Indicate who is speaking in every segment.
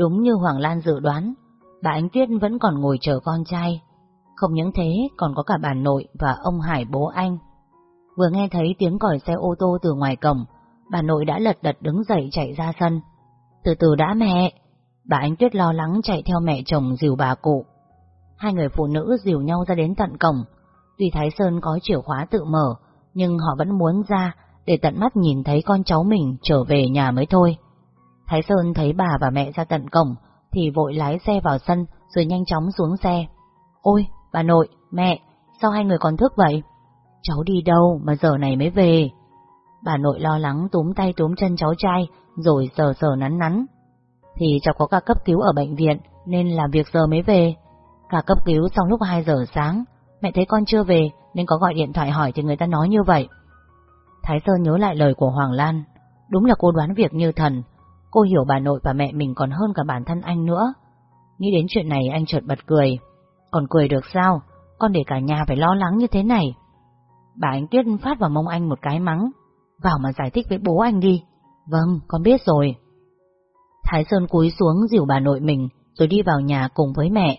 Speaker 1: Đúng như Hoàng Lan dự đoán, bà Ánh Tuyết vẫn còn ngồi chờ con trai. Không những thế, còn có cả bà nội và ông Hải bố anh. Vừa nghe thấy tiếng còi xe ô tô từ ngoài cổng, bà nội đã lật đật đứng dậy chạy ra sân. Từ từ đã mẹ! Bà Ánh Tuyết lo lắng chạy theo mẹ chồng dìu bà cụ. Hai người phụ nữ dìu nhau ra đến tận cổng. Tuy Thái Sơn có chìa khóa tự mở, nhưng họ vẫn muốn ra để tận mắt nhìn thấy con cháu mình trở về nhà mới thôi. Thái Sơn thấy bà và mẹ ra tận cổng, thì vội lái xe vào sân rồi nhanh chóng xuống xe. Ôi, bà nội, mẹ, sao hai người còn thức vậy? Cháu đi đâu mà giờ này mới về? Bà nội lo lắng túm tay túm chân cháu trai, rồi sờ sờ nắn nắn. Thì cháu có ca cấp cứu ở bệnh viện, nên làm việc giờ mới về. Cả cấp cứu xong lúc 2 giờ sáng, mẹ thấy con chưa về, nên có gọi điện thoại hỏi thì người ta nói như vậy. Thái Sơn nhớ lại lời của Hoàng Lan. Đúng là cô đoán việc như thần. Cô hiểu bà nội và mẹ mình còn hơn cả bản thân anh nữa. Nghĩ đến chuyện này anh chợt bật cười. Còn cười được sao? Con để cả nhà phải lo lắng như thế này. Bà anh Tuyết phát vào mông anh một cái mắng. Vào mà giải thích với bố anh đi. Vâng, con biết rồi. Thái Sơn cúi xuống dìu bà nội mình, rồi đi vào nhà cùng với mẹ.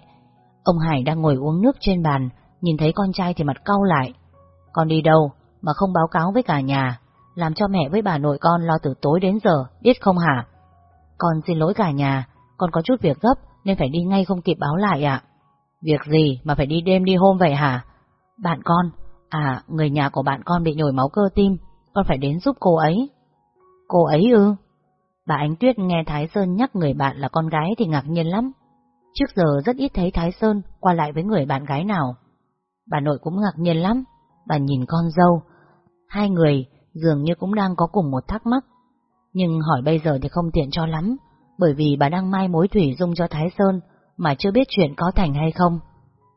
Speaker 1: Ông Hải đang ngồi uống nước trên bàn, nhìn thấy con trai thì mặt cau lại. Con đi đâu mà không báo cáo với cả nhà, làm cho mẹ với bà nội con lo từ tối đến giờ, biết không hả? Con xin lỗi cả nhà, con có chút việc gấp nên phải đi ngay không kịp báo lại ạ. Việc gì mà phải đi đêm đi hôm vậy hả? Bạn con, à, người nhà của bạn con bị nhồi máu cơ tim, con phải đến giúp cô ấy. Cô ấy ư? Bà Ánh Tuyết nghe Thái Sơn nhắc người bạn là con gái thì ngạc nhiên lắm. Trước giờ rất ít thấy Thái Sơn qua lại với người bạn gái nào. Bà nội cũng ngạc nhiên lắm, bà nhìn con dâu. Hai người dường như cũng đang có cùng một thắc mắc. Nhưng hỏi bây giờ thì không tiện cho lắm, bởi vì bà đang mai mối thủy dung cho Thái Sơn mà chưa biết chuyện có thành hay không.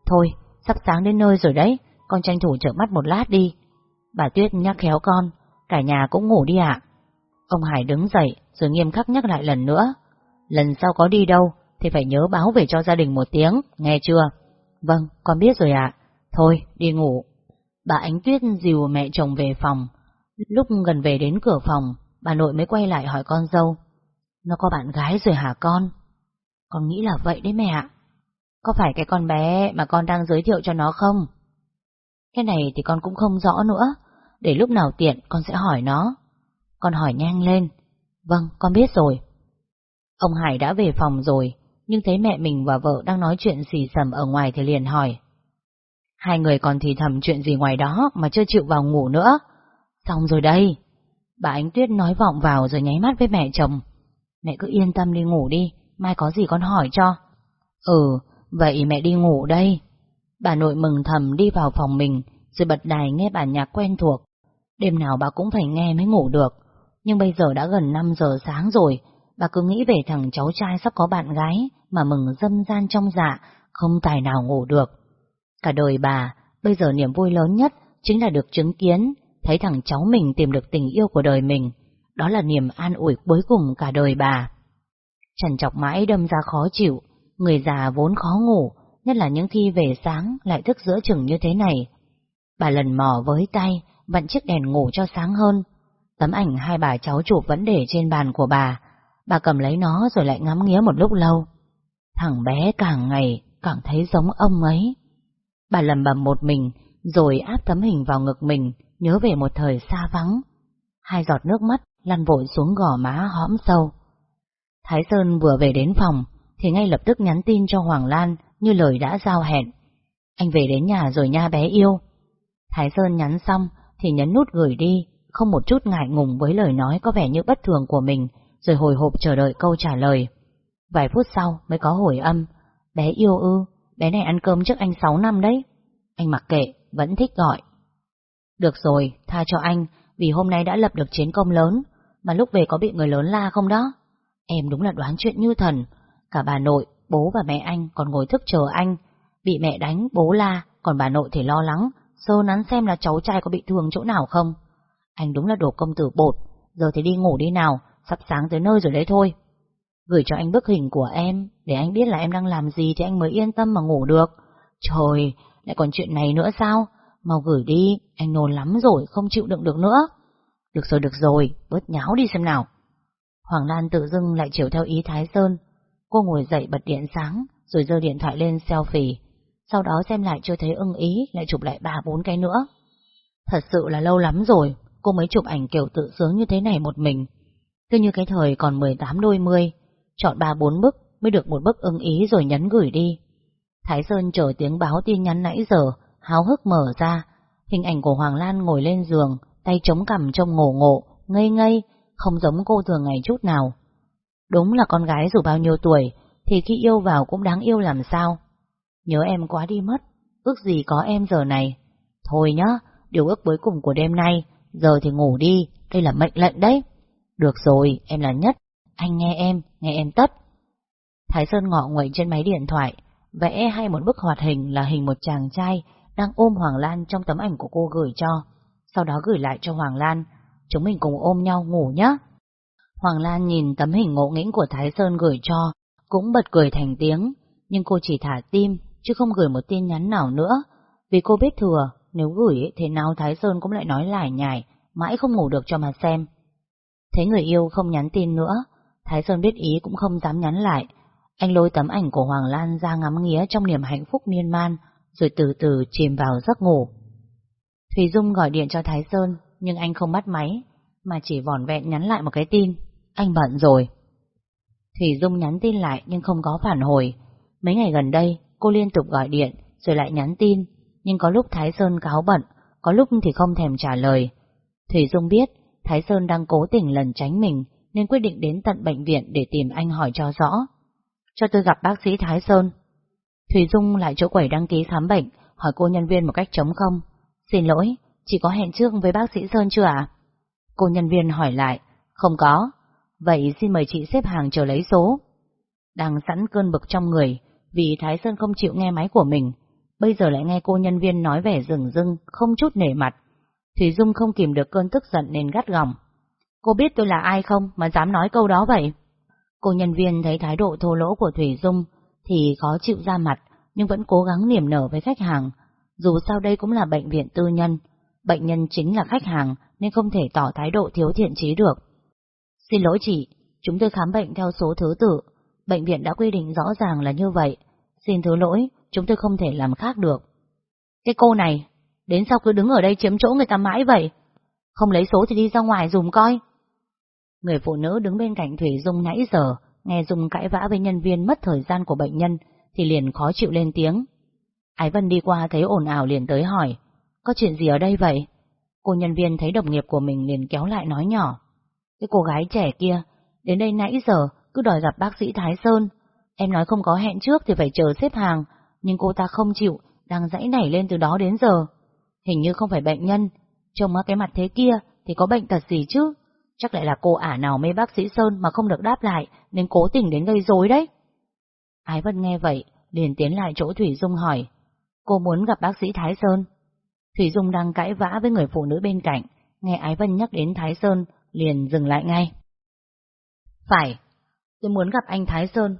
Speaker 1: Thôi, sắp sáng đến nơi rồi đấy, con tranh thủ trợ mắt một lát đi. Bà Tuyết nhắc khéo con, cả nhà cũng ngủ đi ạ. Ông Hải đứng dậy rồi nghiêm khắc nhắc lại lần nữa. Lần sau có đi đâu thì phải nhớ báo về cho gia đình một tiếng, nghe chưa? Vâng, con biết rồi ạ. Thôi, đi ngủ. Bà Ánh Tuyết dìu mẹ chồng về phòng. Lúc gần về đến cửa phòng, bà nội mới quay lại hỏi con dâu. Nó có bạn gái rồi hả con? Con nghĩ là vậy đấy mẹ ạ. Có phải cái con bé mà con đang giới thiệu cho nó không? Cái này thì con cũng không rõ nữa. Để lúc nào tiện con sẽ hỏi nó. Con hỏi nhanh lên. Vâng, con biết rồi. Ông Hải đã về phòng rồi, nhưng thấy mẹ mình và vợ đang nói chuyện xì xầm ở ngoài thì liền hỏi. Hai người còn thì thầm chuyện gì ngoài đó mà chưa chịu vào ngủ nữa. Xong rồi đây. Bà Ánh Tuyết nói vọng vào rồi nháy mắt với mẹ chồng. Mẹ cứ yên tâm đi ngủ đi, mai có gì con hỏi cho. Ừ, vậy mẹ đi ngủ đây. Bà nội mừng thầm đi vào phòng mình, rồi bật đài nghe bản nhạc quen thuộc. Đêm nào bà cũng phải nghe mới ngủ được. Nhưng bây giờ đã gần 5 giờ sáng rồi, bà cứ nghĩ về thằng cháu trai sắp có bạn gái mà mừng dâm gian trong dạ, không tài nào ngủ được. Cả đời bà, bây giờ niềm vui lớn nhất chính là được chứng kiến, thấy thằng cháu mình tìm được tình yêu của đời mình. Đó là niềm an ủi cuối cùng cả đời bà. Trần chọc mãi đâm ra khó chịu, người già vốn khó ngủ, nhất là những khi về sáng lại thức giữa chừng như thế này. Bà lần mò với tay, vặn chiếc đèn ngủ cho sáng hơn. Tấm ảnh hai bà cháu chụp vẫn để trên bàn của bà. Bà cầm lấy nó rồi lại ngắm nghía một lúc lâu. Thằng bé càng ngày càng thấy giống ông ấy. Bà lầm bầm một mình, rồi áp tấm hình vào ngực mình, nhớ về một thời xa vắng. Hai giọt nước mắt lăn vội xuống gò má hõm sâu. Thái Sơn vừa về đến phòng, thì ngay lập tức nhắn tin cho Hoàng Lan như lời đã giao hẹn. Anh về đến nhà rồi nha bé yêu. Thái Sơn nhắn xong thì nhấn nút gửi đi, không một chút ngại ngùng với lời nói có vẻ như bất thường của mình, rồi hồi hộp chờ đợi câu trả lời. Vài phút sau mới có hồi âm, bé yêu ư, bé này ăn cơm trước anh 6 năm đấy. Anh mặc kệ, vẫn thích gọi. Được rồi, tha cho anh, vì hôm nay đã lập được chiến công lớn, mà lúc về có bị người lớn la không đó? Em đúng là đoán chuyện như thần, cả bà nội, bố và mẹ anh còn ngồi thức chờ anh, bị mẹ đánh, bố la, còn bà nội thì lo lắng, sơ nắn xem là cháu trai có bị thương chỗ nào không. Anh đúng là đồ công tử bột, giờ thì đi ngủ đi nào, sắp sáng tới nơi rồi đấy thôi. Gửi cho anh bức hình của em, để anh biết là em đang làm gì thì anh mới yên tâm mà ngủ được. Trời, lại còn chuyện này nữa sao? Mau gửi đi, anh nôn lắm rồi, không chịu đựng được nữa. Được rồi, được rồi, bớt nháo đi xem nào. Hoàng Lan tự dưng lại chiều theo ý Thái Sơn. Cô ngồi dậy bật điện sáng, rồi giơ điện thoại lên selfie. Sau đó xem lại chưa thấy ưng ý, lại chụp lại ba bốn cái nữa. Thật sự là lâu lắm rồi, cô mới chụp ảnh kiểu tự sướng như thế này một mình. Cứ như cái thời còn 18 đôi mươi, chọn ba bốn bức mới được một bức ưng ý rồi nhấn gửi đi. Thái Sơn chờ tiếng báo tin nhắn nãy giờ, háo hức mở ra, hình ảnh của Hoàng Lan ngồi lên giường, tay chống cằm trông ngổ ngộ, ngây ngây, không giống cô thường ngày chút nào. Đúng là con gái dù bao nhiêu tuổi, thì khi yêu vào cũng đáng yêu làm sao. Nhớ em quá đi mất, ước gì có em giờ này. Thôi nhá, điều ước cuối cùng của đêm nay, giờ thì ngủ đi, đây là mệnh lệnh đấy. Được rồi, em là nhất, anh nghe em, nghe em tất. Thái Sơn ngọ nguậy trên máy điện thoại, vẽ hay một bức hoạt hình là hình một chàng trai đang ôm Hoàng Lan trong tấm ảnh của cô gửi cho, sau đó gửi lại cho Hoàng Lan. Chúng mình cùng ôm nhau ngủ nhé. Hoàng Lan nhìn tấm hình ngộ nghĩnh của Thái Sơn gửi cho, cũng bật cười thành tiếng, nhưng cô chỉ thả tim, chứ không gửi một tin nhắn nào nữa, vì cô biết thừa, nếu gửi thì nào Thái Sơn cũng lại nói lải nhải, mãi không ngủ được cho mà xem. Thấy người yêu không nhắn tin nữa, Thái Sơn biết ý cũng không dám nhắn lại. Anh lôi tấm ảnh của Hoàng Lan ra ngắm nghía trong niềm hạnh phúc miên man, rồi từ từ chìm vào giấc ngủ. Thùy Dung gọi điện cho Thái Sơn, nhưng anh không bắt máy, mà chỉ vỏn vẹn nhắn lại một cái tin. Anh bận rồi. Thủy Dung nhắn tin lại nhưng không có phản hồi. Mấy ngày gần đây, cô liên tục gọi điện, rồi lại nhắn tin, nhưng có lúc Thái Sơn cáo bận, có lúc thì không thèm trả lời. Thủy Dung biết, Thái Sơn đang cố tình lần tránh mình, nên quyết định đến tận bệnh viện để tìm anh hỏi cho rõ. Cho tôi gặp bác sĩ Thái Sơn. Thủy Dung lại chỗ quầy đăng ký khám bệnh, hỏi cô nhân viên một cách trống không. Xin lỗi, chỉ có hẹn trước với bác sĩ Sơn chưa ạ? Cô nhân viên hỏi lại, không có. Vậy xin mời chị xếp hàng chờ lấy số. Đang sẵn cơn bực trong người, vì Thái Sơn không chịu nghe máy của mình, bây giờ lại nghe cô nhân viên nói vẻ rừng rưng, không chút nể mặt. Thủy Dung không kìm được cơn tức giận nên gắt gỏng. Cô biết tôi là ai không mà dám nói câu đó vậy? Cô nhân viên thấy thái độ thô lỗ của Thủy Dung thì khó chịu ra mặt, nhưng vẫn cố gắng niềm nở với khách hàng. Dù sao đây cũng là bệnh viện tư nhân, bệnh nhân chính là khách hàng nên không thể tỏ thái độ thiếu thiện trí được. Xin lỗi chị, chúng tôi khám bệnh theo số thứ tự. Bệnh viện đã quy định rõ ràng là như vậy. Xin thứ lỗi, chúng tôi không thể làm khác được. Cái cô này, đến sau cứ đứng ở đây chiếm chỗ người ta mãi vậy. Không lấy số thì đi ra ngoài dùm coi. Người phụ nữ đứng bên cạnh Thủy Dung nãy giờ, nghe Dung cãi vã với nhân viên mất thời gian của bệnh nhân, thì liền khó chịu lên tiếng. Ái Vân đi qua thấy ồn ào liền tới hỏi, có chuyện gì ở đây vậy? Cô nhân viên thấy đồng nghiệp của mình liền kéo lại nói nhỏ. Cái cô gái trẻ kia, đến đây nãy giờ cứ đòi gặp bác sĩ Thái Sơn. Em nói không có hẹn trước thì phải chờ xếp hàng, nhưng cô ta không chịu, đang dãy nảy lên từ đó đến giờ. Hình như không phải bệnh nhân, trông cái mặt thế kia thì có bệnh tật gì chứ. Chắc lại là cô ả nào mê bác sĩ Sơn mà không được đáp lại nên cố tình đến gây rối đấy. Ái Vân nghe vậy, liền tiến lại chỗ Thủy Dung hỏi. Cô muốn gặp bác sĩ Thái Sơn. Thủy Dung đang cãi vã với người phụ nữ bên cạnh, nghe Ái Vân nhắc đến Thái Sơn, liền dừng lại ngay. Phải, tôi muốn gặp anh Thái Sơn.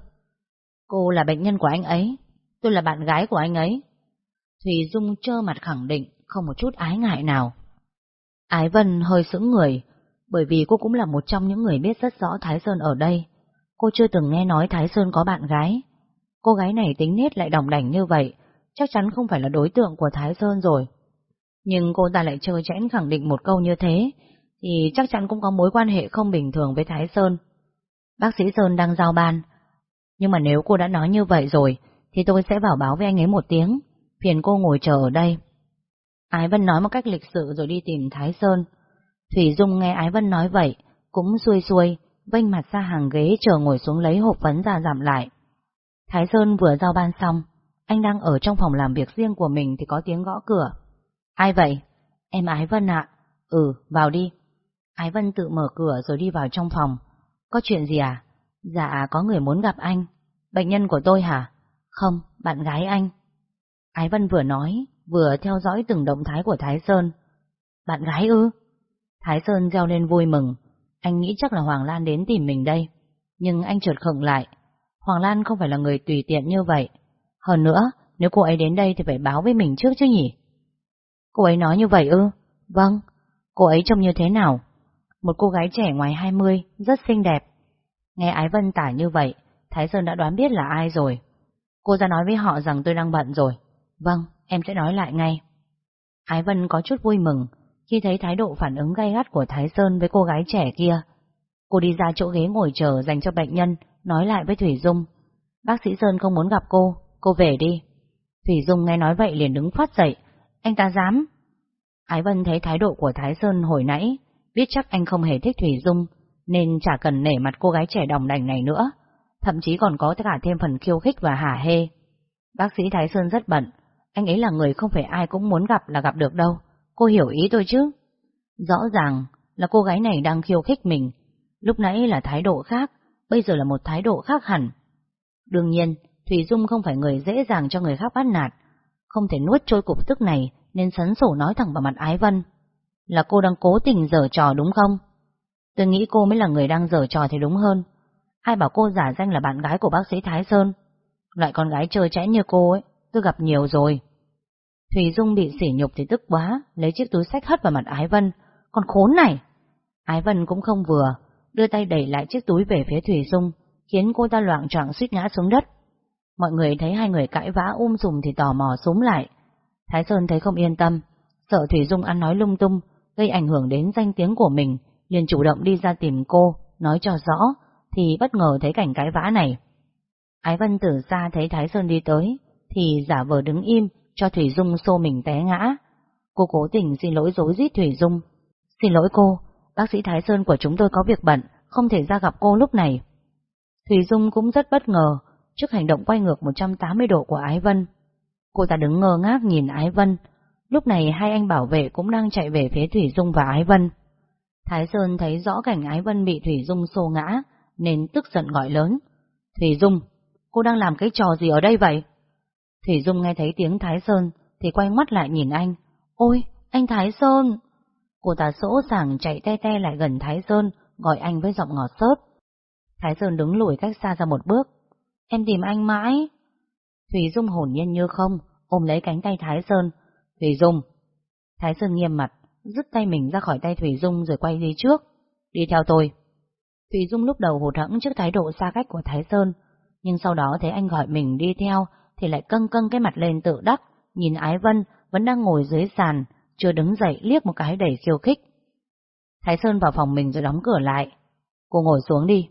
Speaker 1: Cô là bệnh nhân của anh ấy, tôi là bạn gái của anh ấy. Thủy Dung trơ mặt khẳng định, không một chút ái ngại nào. Ái Vân hơi sững người, bởi vì cô cũng là một trong những người biết rất rõ Thái Sơn ở đây. Cô chưa từng nghe nói Thái Sơn có bạn gái. Cô gái này tính nết lại đồng đảnh như vậy, chắc chắn không phải là đối tượng của Thái Sơn rồi. Nhưng cô ta lại chơi chẽn khẳng định một câu như thế, thì chắc chắn cũng có mối quan hệ không bình thường với Thái Sơn. Bác sĩ Sơn đang giao ban, nhưng mà nếu cô đã nói như vậy rồi, thì tôi sẽ vào báo với anh ấy một tiếng, phiền cô ngồi chờ ở đây. Ái Vân nói một cách lịch sự rồi đi tìm Thái Sơn. Thủy Dung nghe Ái Vân nói vậy, cũng xuôi xuôi, vênh mặt ra hàng ghế chờ ngồi xuống lấy hộp phấn ra giảm lại. Thái Sơn vừa giao ban xong, anh đang ở trong phòng làm việc riêng của mình thì có tiếng gõ cửa. Ai vậy? Em Ái Vân ạ. Ừ, vào đi. Ái Vân tự mở cửa rồi đi vào trong phòng. Có chuyện gì à? Dạ, có người muốn gặp anh. Bệnh nhân của tôi hả? Không, bạn gái anh. Ái Vân vừa nói, vừa theo dõi từng động thái của Thái Sơn. Bạn gái ư? Thái Sơn reo lên vui mừng. Anh nghĩ chắc là Hoàng Lan đến tìm mình đây. Nhưng anh chợt khựng lại. Hoàng Lan không phải là người tùy tiện như vậy. Hơn nữa, nếu cô ấy đến đây thì phải báo với mình trước chứ nhỉ? Cô ấy nói như vậy ư? Vâng. Cô ấy trông như thế nào? Một cô gái trẻ ngoài 20, rất xinh đẹp. Nghe Ái Vân tả như vậy, Thái Sơn đã đoán biết là ai rồi. Cô ra nói với họ rằng tôi đang bận rồi. Vâng, em sẽ nói lại ngay. Ái Vân có chút vui mừng khi thấy thái độ phản ứng gay gắt của Thái Sơn với cô gái trẻ kia. Cô đi ra chỗ ghế ngồi chờ dành cho bệnh nhân, nói lại với Thủy Dung. Bác sĩ Sơn không muốn gặp cô, cô về đi. Thủy Dung nghe nói vậy liền đứng phát dậy. Anh ta dám. Ái Vân thấy thái độ của Thái Sơn hồi nãy, biết chắc anh không hề thích Thủy Dung, nên chả cần nể mặt cô gái trẻ đồng đành này nữa. Thậm chí còn có tất cả thêm phần khiêu khích và hả hê. Bác sĩ Thái Sơn rất bận, anh ấy là người không phải ai cũng muốn gặp là gặp được đâu. Cô hiểu ý tôi chứ? Rõ ràng là cô gái này đang khiêu khích mình. Lúc nãy là thái độ khác, bây giờ là một thái độ khác hẳn. Đương nhiên, Thủy Dung không phải người dễ dàng cho người khác bắt nạt. Không thể nuốt trôi cục tức này nên sấn sổ nói thẳng vào mặt Ái Vân. Là cô đang cố tình dở trò đúng không? Tôi nghĩ cô mới là người đang dở trò thì đúng hơn. Ai bảo cô giả danh là bạn gái của bác sĩ Thái Sơn? Loại con gái chơi chẽ như cô ấy, tôi gặp nhiều rồi. Thủy Dung bị sỉ nhục thì tức quá, lấy chiếc túi sách hất vào mặt Ái Vân. Còn khốn này! Ái Vân cũng không vừa, đưa tay đẩy lại chiếc túi về phía Thủy Dung, khiến cô ta loạn choạng suýt ngã xuống đất. Mọi người thấy hai người cãi vã um sùm thì tò mò súng lại. Thái Sơn thấy không yên tâm, sợ Thủy Dung ăn nói lung tung, gây ảnh hưởng đến danh tiếng của mình, liền chủ động đi ra tìm cô, nói cho rõ, thì bất ngờ thấy cảnh cãi vã này. Ái Vân từ xa thấy Thái Sơn đi tới, thì giả vờ đứng im, cho Thủy Dung xô mình té ngã. Cô cố tình xin lỗi dối rít Thủy Dung. Xin lỗi cô, bác sĩ Thái Sơn của chúng tôi có việc bận, không thể ra gặp cô lúc này. Thủy Dung cũng rất bất ngờ trước hành động quay ngược 180 độ của Ái Vân. Cô ta đứng ngơ ngác nhìn Ái Vân. Lúc này hai anh bảo vệ cũng đang chạy về phía Thủy Dung và Ái Vân. Thái Sơn thấy rõ cảnh Ái Vân bị Thủy Dung xô ngã, nên tức giận gọi lớn. Thủy Dung, cô đang làm cái trò gì ở đây vậy? Thủy Dung nghe thấy tiếng Thái Sơn thì quay mắt lại nhìn anh. Ôi, anh Thái Sơn! Cô ta sỗ sàng chạy te te lại gần Thái Sơn, gọi anh với giọng ngọt xớt. Thái Sơn đứng lùi cách xa ra một bước. Em tìm anh mãi. Thủy Dung hồn nhiên như không, ôm lấy cánh tay Thái Sơn. Thủy Dung! Thái Sơn nghiêm mặt, rứt tay mình ra khỏi tay Thủy Dung rồi quay đi trước. Đi theo tôi. Thủy Dung lúc đầu hụt hẫng trước thái độ xa cách của Thái Sơn, nhưng sau đó thấy anh gọi mình đi theo thì lại căng căng cái mặt lên tự đắc, nhìn Ái Vân vẫn đang ngồi dưới sàn, chưa đứng dậy liếc một cái đầy khiêu khích. Thái Sơn vào phòng mình rồi đóng cửa lại. Cô ngồi xuống đi.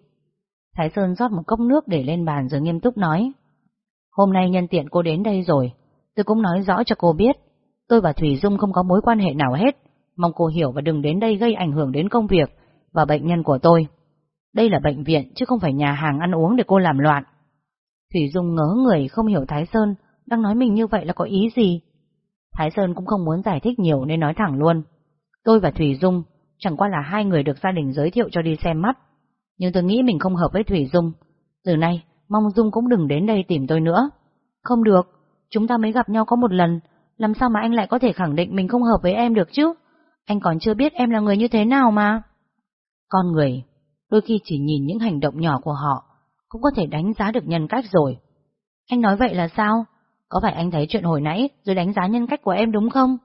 Speaker 1: Thái Sơn rót một cốc nước để lên bàn rồi nghiêm túc nói. Hôm nay nhân tiện cô đến đây rồi, tôi cũng nói rõ cho cô biết. Tôi và Thủy Dung không có mối quan hệ nào hết, mong cô hiểu và đừng đến đây gây ảnh hưởng đến công việc và bệnh nhân của tôi. Đây là bệnh viện chứ không phải nhà hàng ăn uống để cô làm loạn. Thủy Dung ngớ người không hiểu Thái Sơn đang nói mình như vậy là có ý gì. Thái Sơn cũng không muốn giải thích nhiều nên nói thẳng luôn. Tôi và Thủy Dung chẳng qua là hai người được gia đình giới thiệu cho đi xem mắt. Nhưng tôi nghĩ mình không hợp với Thủy Dung. Từ nay, mong Dung cũng đừng đến đây tìm tôi nữa. Không được, chúng ta mới gặp nhau có một lần, làm sao mà anh lại có thể khẳng định mình không hợp với em được chứ? Anh còn chưa biết em là người như thế nào mà. Con người, đôi khi chỉ nhìn những hành động nhỏ của họ cũng có thể đánh giá được nhân cách rồi. Anh nói vậy là sao? Có phải anh thấy chuyện hồi nãy rồi đánh giá nhân cách của em đúng không?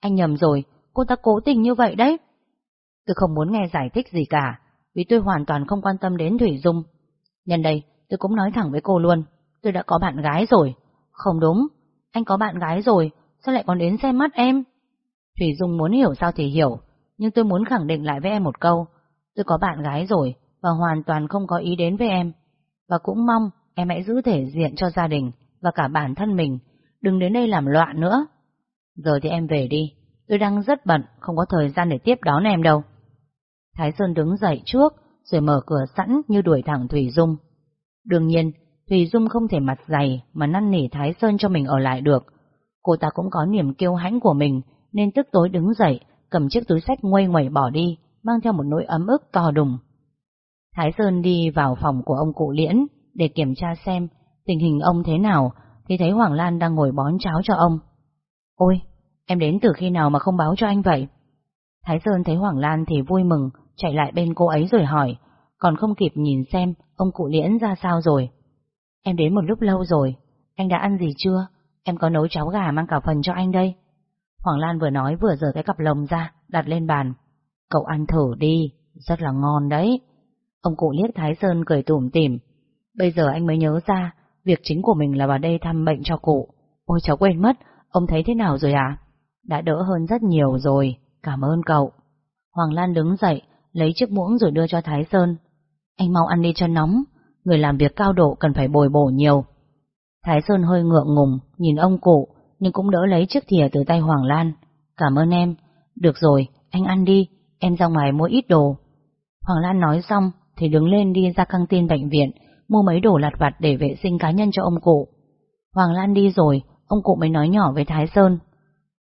Speaker 1: Anh nhầm rồi, cô ta cố tình như vậy đấy. Tôi không muốn nghe giải thích gì cả, vì tôi hoàn toàn không quan tâm đến Thủy Dung. Nhân đây, tôi cũng nói thẳng với cô luôn, tôi đã có bạn gái rồi. Không đúng, anh có bạn gái rồi, sao lại còn đến xem mắt em? Thủy Dung muốn hiểu sao thì hiểu, nhưng tôi muốn khẳng định lại với em một câu. Tôi có bạn gái rồi, và hoàn toàn không có ý đến với em và cũng mong em hãy giữ thể diện cho gia đình và cả bản thân mình, đừng đến đây làm loạn nữa. Giờ thì em về đi, tôi đang rất bận, không có thời gian để tiếp đón em đâu. Thái Sơn đứng dậy trước, rồi mở cửa sẵn như đuổi thẳng Thủy Dung. Đương nhiên, Thủy Dung không thể mặt dày mà năn nỉ Thái Sơn cho mình ở lại được. Cô ta cũng có niềm kiêu hãnh của mình, nên tức tối đứng dậy, cầm chiếc túi sách nguây nguẩy bỏ đi, mang theo một nỗi ấm ức to đùng. Thái Sơn đi vào phòng của ông cụ Liễn để kiểm tra xem tình hình ông thế nào, thì thấy Hoàng Lan đang ngồi bón cháo cho ông. Ôi, em đến từ khi nào mà không báo cho anh vậy? Thái Sơn thấy Hoàng Lan thì vui mừng, chạy lại bên cô ấy rồi hỏi, còn không kịp nhìn xem ông cụ Liễn ra sao rồi. Em đến một lúc lâu rồi, anh đã ăn gì chưa? Em có nấu cháo gà mang cả phần cho anh đây. Hoàng Lan vừa nói vừa rời cái cặp lồng ra, đặt lên bàn. Cậu ăn thử đi, rất là ngon đấy. Ông cụ liếc Thái Sơn cười tủm tỉm. Bây giờ anh mới nhớ ra, việc chính của mình là vào đây thăm bệnh cho cụ. Ôi cháu quên mất, ông thấy thế nào rồi à? Đã đỡ hơn rất nhiều rồi, cảm ơn cậu. Hoàng Lan đứng dậy, lấy chiếc muỗng rồi đưa cho Thái Sơn. Anh mau ăn đi cho nóng, người làm việc cao độ cần phải bồi bổ nhiều. Thái Sơn hơi ngượng ngùng, nhìn ông cụ, nhưng cũng đỡ lấy chiếc thìa từ tay Hoàng Lan. Cảm ơn em. Được rồi, anh ăn đi, em ra ngoài mua ít đồ. Hoàng Lan nói xong, thì đứng lên đi ra căng tin bệnh viện, mua mấy đồ lặt vặt để vệ sinh cá nhân cho ông cụ. Hoàng Lan đi rồi, ông cụ mới nói nhỏ với Thái Sơn.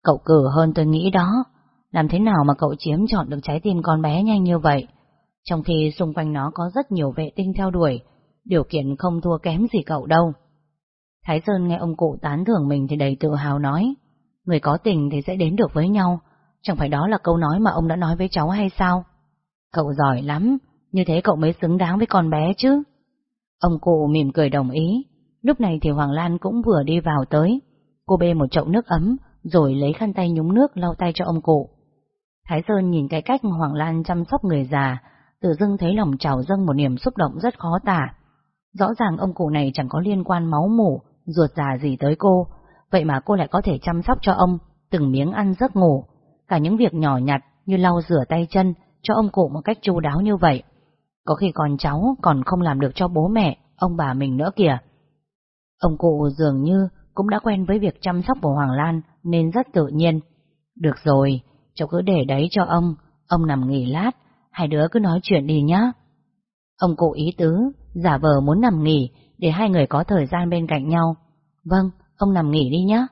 Speaker 1: Cậu cử hơn tôi nghĩ đó, làm thế nào mà cậu chiếm chọn được trái tim con bé nhanh như vậy? Trong khi xung quanh nó có rất nhiều vệ tinh theo đuổi, điều kiện không thua kém gì cậu đâu. Thái Sơn nghe ông cụ tán thưởng mình thì đầy tự hào nói, người có tình thì sẽ đến được với nhau, chẳng phải đó là câu nói mà ông đã nói với cháu hay sao? Cậu giỏi lắm, như thế cậu mới xứng đáng với con bé chứ. Ông cụ mỉm cười đồng ý, lúc này thì Hoàng Lan cũng vừa đi vào tới. Cô bê một chậu nước ấm, rồi lấy khăn tay nhúng nước lau tay cho ông cụ. Thái Sơn nhìn cái cách Hoàng Lan chăm sóc người già, tự dưng thấy lòng trào dâng một niềm xúc động rất khó tả. Rõ ràng ông cụ này chẳng có liên quan máu mủ, ruột già gì tới cô, vậy mà cô lại có thể chăm sóc cho ông, từng miếng ăn giấc ngủ, cả những việc nhỏ nhặt như lau rửa tay chân cho ông cụ một cách chu đáo như vậy. Có khi còn cháu còn không làm được cho bố mẹ, ông bà mình nữa kìa. Ông cụ dường như cũng đã quen với việc chăm sóc của Hoàng Lan nên rất tự nhiên. Được rồi, cháu cứ để đấy cho ông, ông nằm nghỉ lát, hai đứa cứ nói chuyện đi nhá. Ông cụ ý tứ, giả vờ muốn nằm nghỉ để hai người có thời gian bên cạnh nhau. Vâng, ông nằm nghỉ đi nhá.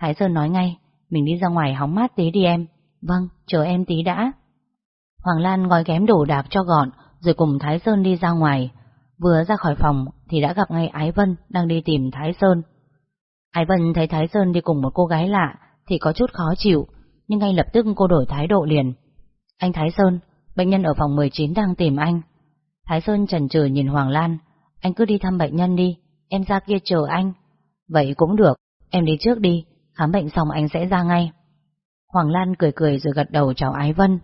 Speaker 1: Thái Sơn nói ngay, mình đi ra ngoài hóng mát tí đi em. Vâng, chờ em tí đã. Hoàng Lan gói ghém đồ đạc cho gọn, rồi cùng Thái Sơn đi ra ngoài. Vừa ra khỏi phòng thì đã gặp ngay Ái Vân đang đi tìm Thái Sơn. Ái Vân thấy Thái Sơn đi cùng một cô gái lạ thì có chút khó chịu, nhưng ngay lập tức cô đổi thái độ liền. Anh Thái Sơn, bệnh nhân ở phòng 19 đang tìm anh. Thái Sơn chần chừ nhìn Hoàng Lan, anh cứ đi thăm bệnh nhân đi, em ra kia chờ anh. Vậy cũng được, em đi trước đi, khám bệnh xong anh sẽ ra ngay. Hoàng Lan cười cười rồi gật đầu chào Ái Vân.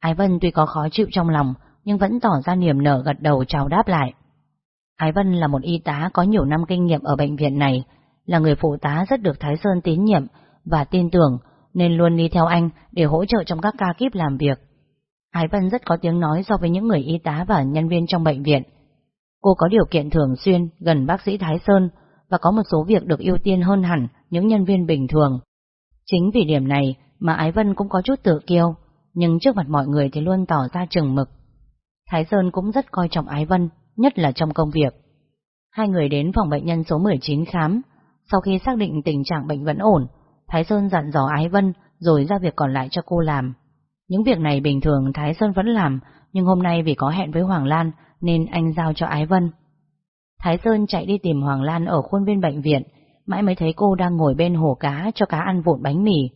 Speaker 1: Ái Vân tuy có khó chịu trong lòng, nhưng vẫn tỏ ra niềm nở gật đầu chào đáp lại. Ái Vân là một y tá có nhiều năm kinh nghiệm ở bệnh viện này, là người phụ tá rất được Thái Sơn tín nhiệm và tin tưởng, nên luôn đi theo anh để hỗ trợ trong các ca kíp làm việc. Ái Vân rất có tiếng nói so với những người y tá và nhân viên trong bệnh viện. Cô có điều kiện thường xuyên gần bác sĩ Thái Sơn và có một số việc được ưu tiên hơn hẳn những nhân viên bình thường. Chính vì điểm này mà Ái Vân cũng có chút tự kiêu, nhưng trước mặt mọi người thì luôn tỏ ra chừng mực. Thái Sơn cũng rất coi trọng Ái Vân, nhất là trong công việc. Hai người đến phòng bệnh nhân số 19 khám, sau khi xác định tình trạng bệnh vẫn ổn, Thái Sơn dặn dò Ái Vân rồi ra việc còn lại cho cô làm. Những việc này bình thường Thái Sơn vẫn làm, nhưng hôm nay vì có hẹn với Hoàng Lan nên anh giao cho Ái Vân. Thái Sơn chạy đi tìm Hoàng Lan ở khuôn viên bệnh viện, mãi mới thấy cô đang ngồi bên hồ cá cho cá ăn vụn bánh mì.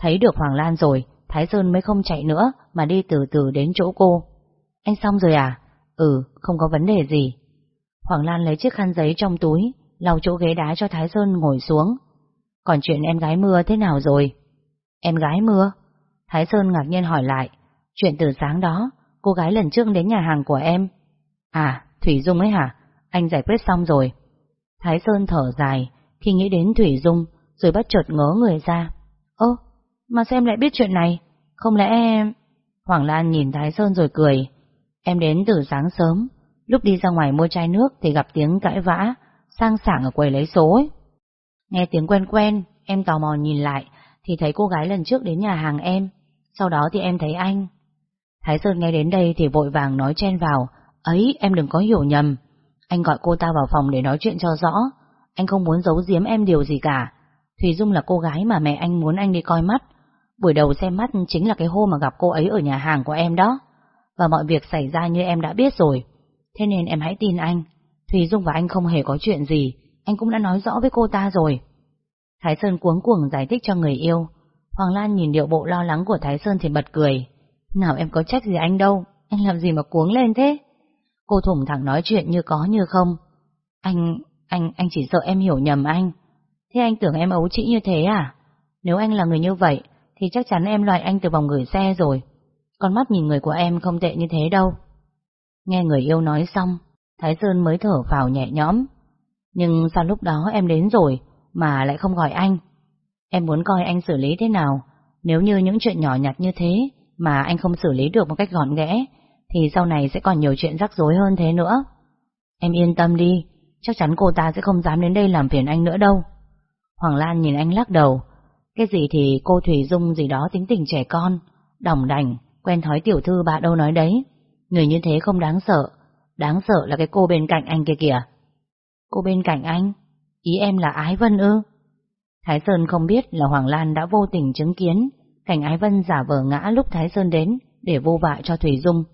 Speaker 1: Thấy được Hoàng Lan rồi, Thái Sơn mới không chạy nữa mà đi từ từ đến chỗ cô. Anh xong rồi à? Ừ, không có vấn đề gì. Hoàng Lan lấy chiếc khăn giấy trong túi, lau chỗ ghế đá cho Thái Sơn ngồi xuống. Còn chuyện em gái mưa thế nào rồi? Em gái mưa? Thái Sơn ngạc nhiên hỏi lại. Chuyện từ sáng đó, cô gái lần trước đến nhà hàng của em. À, Thủy Dung ấy hả? Anh giải quyết xong rồi. Thái Sơn thở dài, khi nghĩ đến Thủy Dung, rồi bất chợt ngớ người ra. Ơ, mà xem lại biết chuyện này, không lẽ em... Hoàng Lan nhìn Thái Sơn rồi cười. Em đến từ sáng sớm, lúc đi ra ngoài mua chai nước thì gặp tiếng cãi vã, sang sảng ở quầy lấy số ấy. Nghe tiếng quen quen, em tò mò nhìn lại, thì thấy cô gái lần trước đến nhà hàng em, sau đó thì em thấy anh. Thái Sơn nghe đến đây thì vội vàng nói chen vào, ấy em đừng có hiểu nhầm. Anh gọi cô ta vào phòng để nói chuyện cho rõ, anh không muốn giấu giếm em điều gì cả. Thùy Dung là cô gái mà mẹ anh muốn anh đi coi mắt. Buổi đầu xem mắt chính là cái hôm mà gặp cô ấy ở nhà hàng của em đó. Và mọi việc xảy ra như em đã biết rồi. Thế nên em hãy tin anh. Thùy Dung và anh không hề có chuyện gì. Anh cũng đã nói rõ với cô ta rồi. Thái Sơn cuống cuồng giải thích cho người yêu. Hoàng Lan nhìn điệu bộ lo lắng của Thái Sơn thì bật cười. Nào em có trách gì anh đâu. Anh làm gì mà cuống lên thế? Cô thủng thẳng nói chuyện như có như không. Anh, anh, anh chỉ sợ em hiểu nhầm anh. Thế anh tưởng em ấu trĩ như thế à? Nếu anh là người như vậy, thì chắc chắn em loại anh từ vòng gửi xe rồi. Con mắt nhìn người của em không tệ như thế đâu. Nghe người yêu nói xong, Thái Sơn mới thở vào nhẹ nhõm. Nhưng sao lúc đó em đến rồi mà lại không gọi anh? Em muốn coi anh xử lý thế nào? Nếu như những chuyện nhỏ nhặt như thế mà anh không xử lý được một cách gọn ghẽ, thì sau này sẽ còn nhiều chuyện rắc rối hơn thế nữa. Em yên tâm đi, chắc chắn cô ta sẽ không dám đến đây làm phiền anh nữa đâu. Hoàng Lan nhìn anh lắc đầu. Cái gì thì cô Thủy Dung gì đó tính tình trẻ con, đồng đành, quen thói tiểu thư bà đâu nói đấy. Người như thế không đáng sợ, đáng sợ là cái cô bên cạnh anh kia kìa. Cô bên cạnh anh? Ý em là Ái Vân ư? Thái Sơn không biết là Hoàng Lan đã vô tình chứng kiến cảnh Ái Vân giả vờ ngã lúc Thái Sơn đến để vô vạ cho Thủy Dung.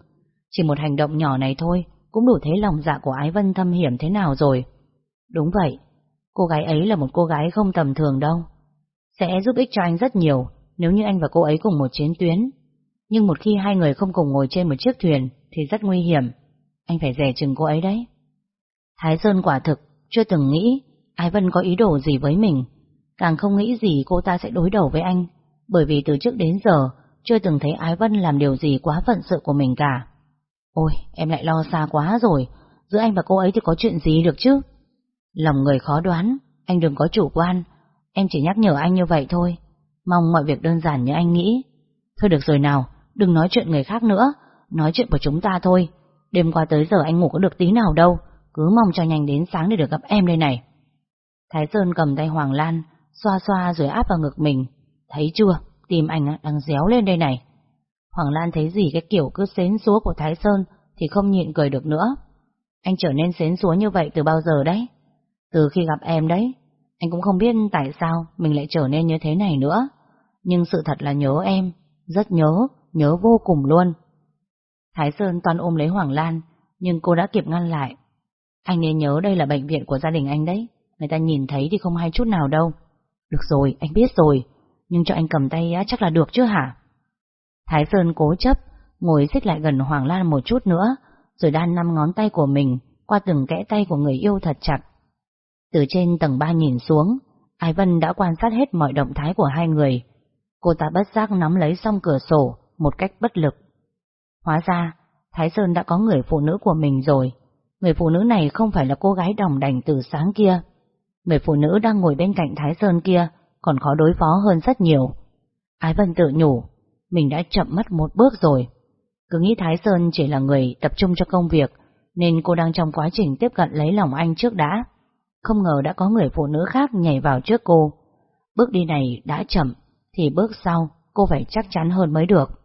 Speaker 1: Chỉ một hành động nhỏ này thôi cũng đủ thấy lòng dạ của Ái Vân thâm hiểm thế nào rồi. Đúng vậy, cô gái ấy là một cô gái không tầm thường đâu. Sẽ giúp ích cho anh rất nhiều nếu như anh và cô ấy cùng một chiến tuyến. Nhưng một khi hai người không cùng ngồi trên một chiếc thuyền thì rất nguy hiểm. Anh phải rẻ chừng cô ấy đấy. Thái Sơn quả thực chưa từng nghĩ Ái Vân có ý đồ gì với mình. Càng không nghĩ gì cô ta sẽ đối đầu với anh. Bởi vì từ trước đến giờ chưa từng thấy Ái Vân làm điều gì quá phận sự của mình cả. Ôi, em lại lo xa quá rồi. Giữa anh và cô ấy thì có chuyện gì được chứ? Lòng người khó đoán, anh đừng có chủ quan. Em chỉ nhắc nhở anh như vậy thôi. Mong mọi việc đơn giản như anh nghĩ. Thôi được rồi nào, đừng nói chuyện người khác nữa. Nói chuyện của chúng ta thôi. Đêm qua tới giờ anh ngủ có được tí nào đâu. Cứ mong cho nhanh đến sáng để được gặp em đây này. Thái Sơn cầm tay Hoàng Lan, xoa xoa rồi áp vào ngực mình. Thấy chưa, tim anh đang réo lên đây này. Hoàng Lan thấy gì cái kiểu cứ xến xúa của Thái Sơn thì không nhịn cười được nữa. Anh trở nên xến xúa như vậy từ bao giờ đấy? Từ khi gặp em đấy, anh cũng không biết tại sao mình lại trở nên như thế này nữa. Nhưng sự thật là nhớ em, rất nhớ, nhớ vô cùng luôn. Thái Sơn toàn ôm lấy Hoàng Lan, nhưng cô đã kịp ngăn lại. Anh nên nhớ đây là bệnh viện của gia đình anh đấy, người ta nhìn thấy thì không hay chút nào đâu. Được rồi, anh biết rồi, nhưng cho anh cầm tay á chắc là được chứ hả? Thái Sơn cố chấp, ngồi xích lại gần Hoàng Lan một chút nữa, rồi đan năm ngón tay của mình qua từng kẽ tay của người yêu thật chặt. Từ trên tầng ba nhìn xuống, Ái Vân đã quan sát hết mọi động thái của hai người. Cô ta bất giác nắm lấy song cửa sổ một cách bất lực. Hóa ra, Thái Sơn đã có người phụ nữ của mình rồi. Người phụ nữ này không phải là cô gái đồng đành từ sáng kia. Người phụ nữ đang ngồi bên cạnh Thái Sơn kia còn khó đối phó hơn rất nhiều. Ái Vân tự nhủ, mình đã chậm mất một bước rồi. Cứ nghĩ Thái Sơn chỉ là người tập trung cho công việc, nên cô đang trong quá trình tiếp cận lấy lòng anh trước đã. Không ngờ đã có người phụ nữ khác nhảy vào trước cô. Bước đi này đã chậm, thì bước sau cô phải chắc chắn hơn mới được.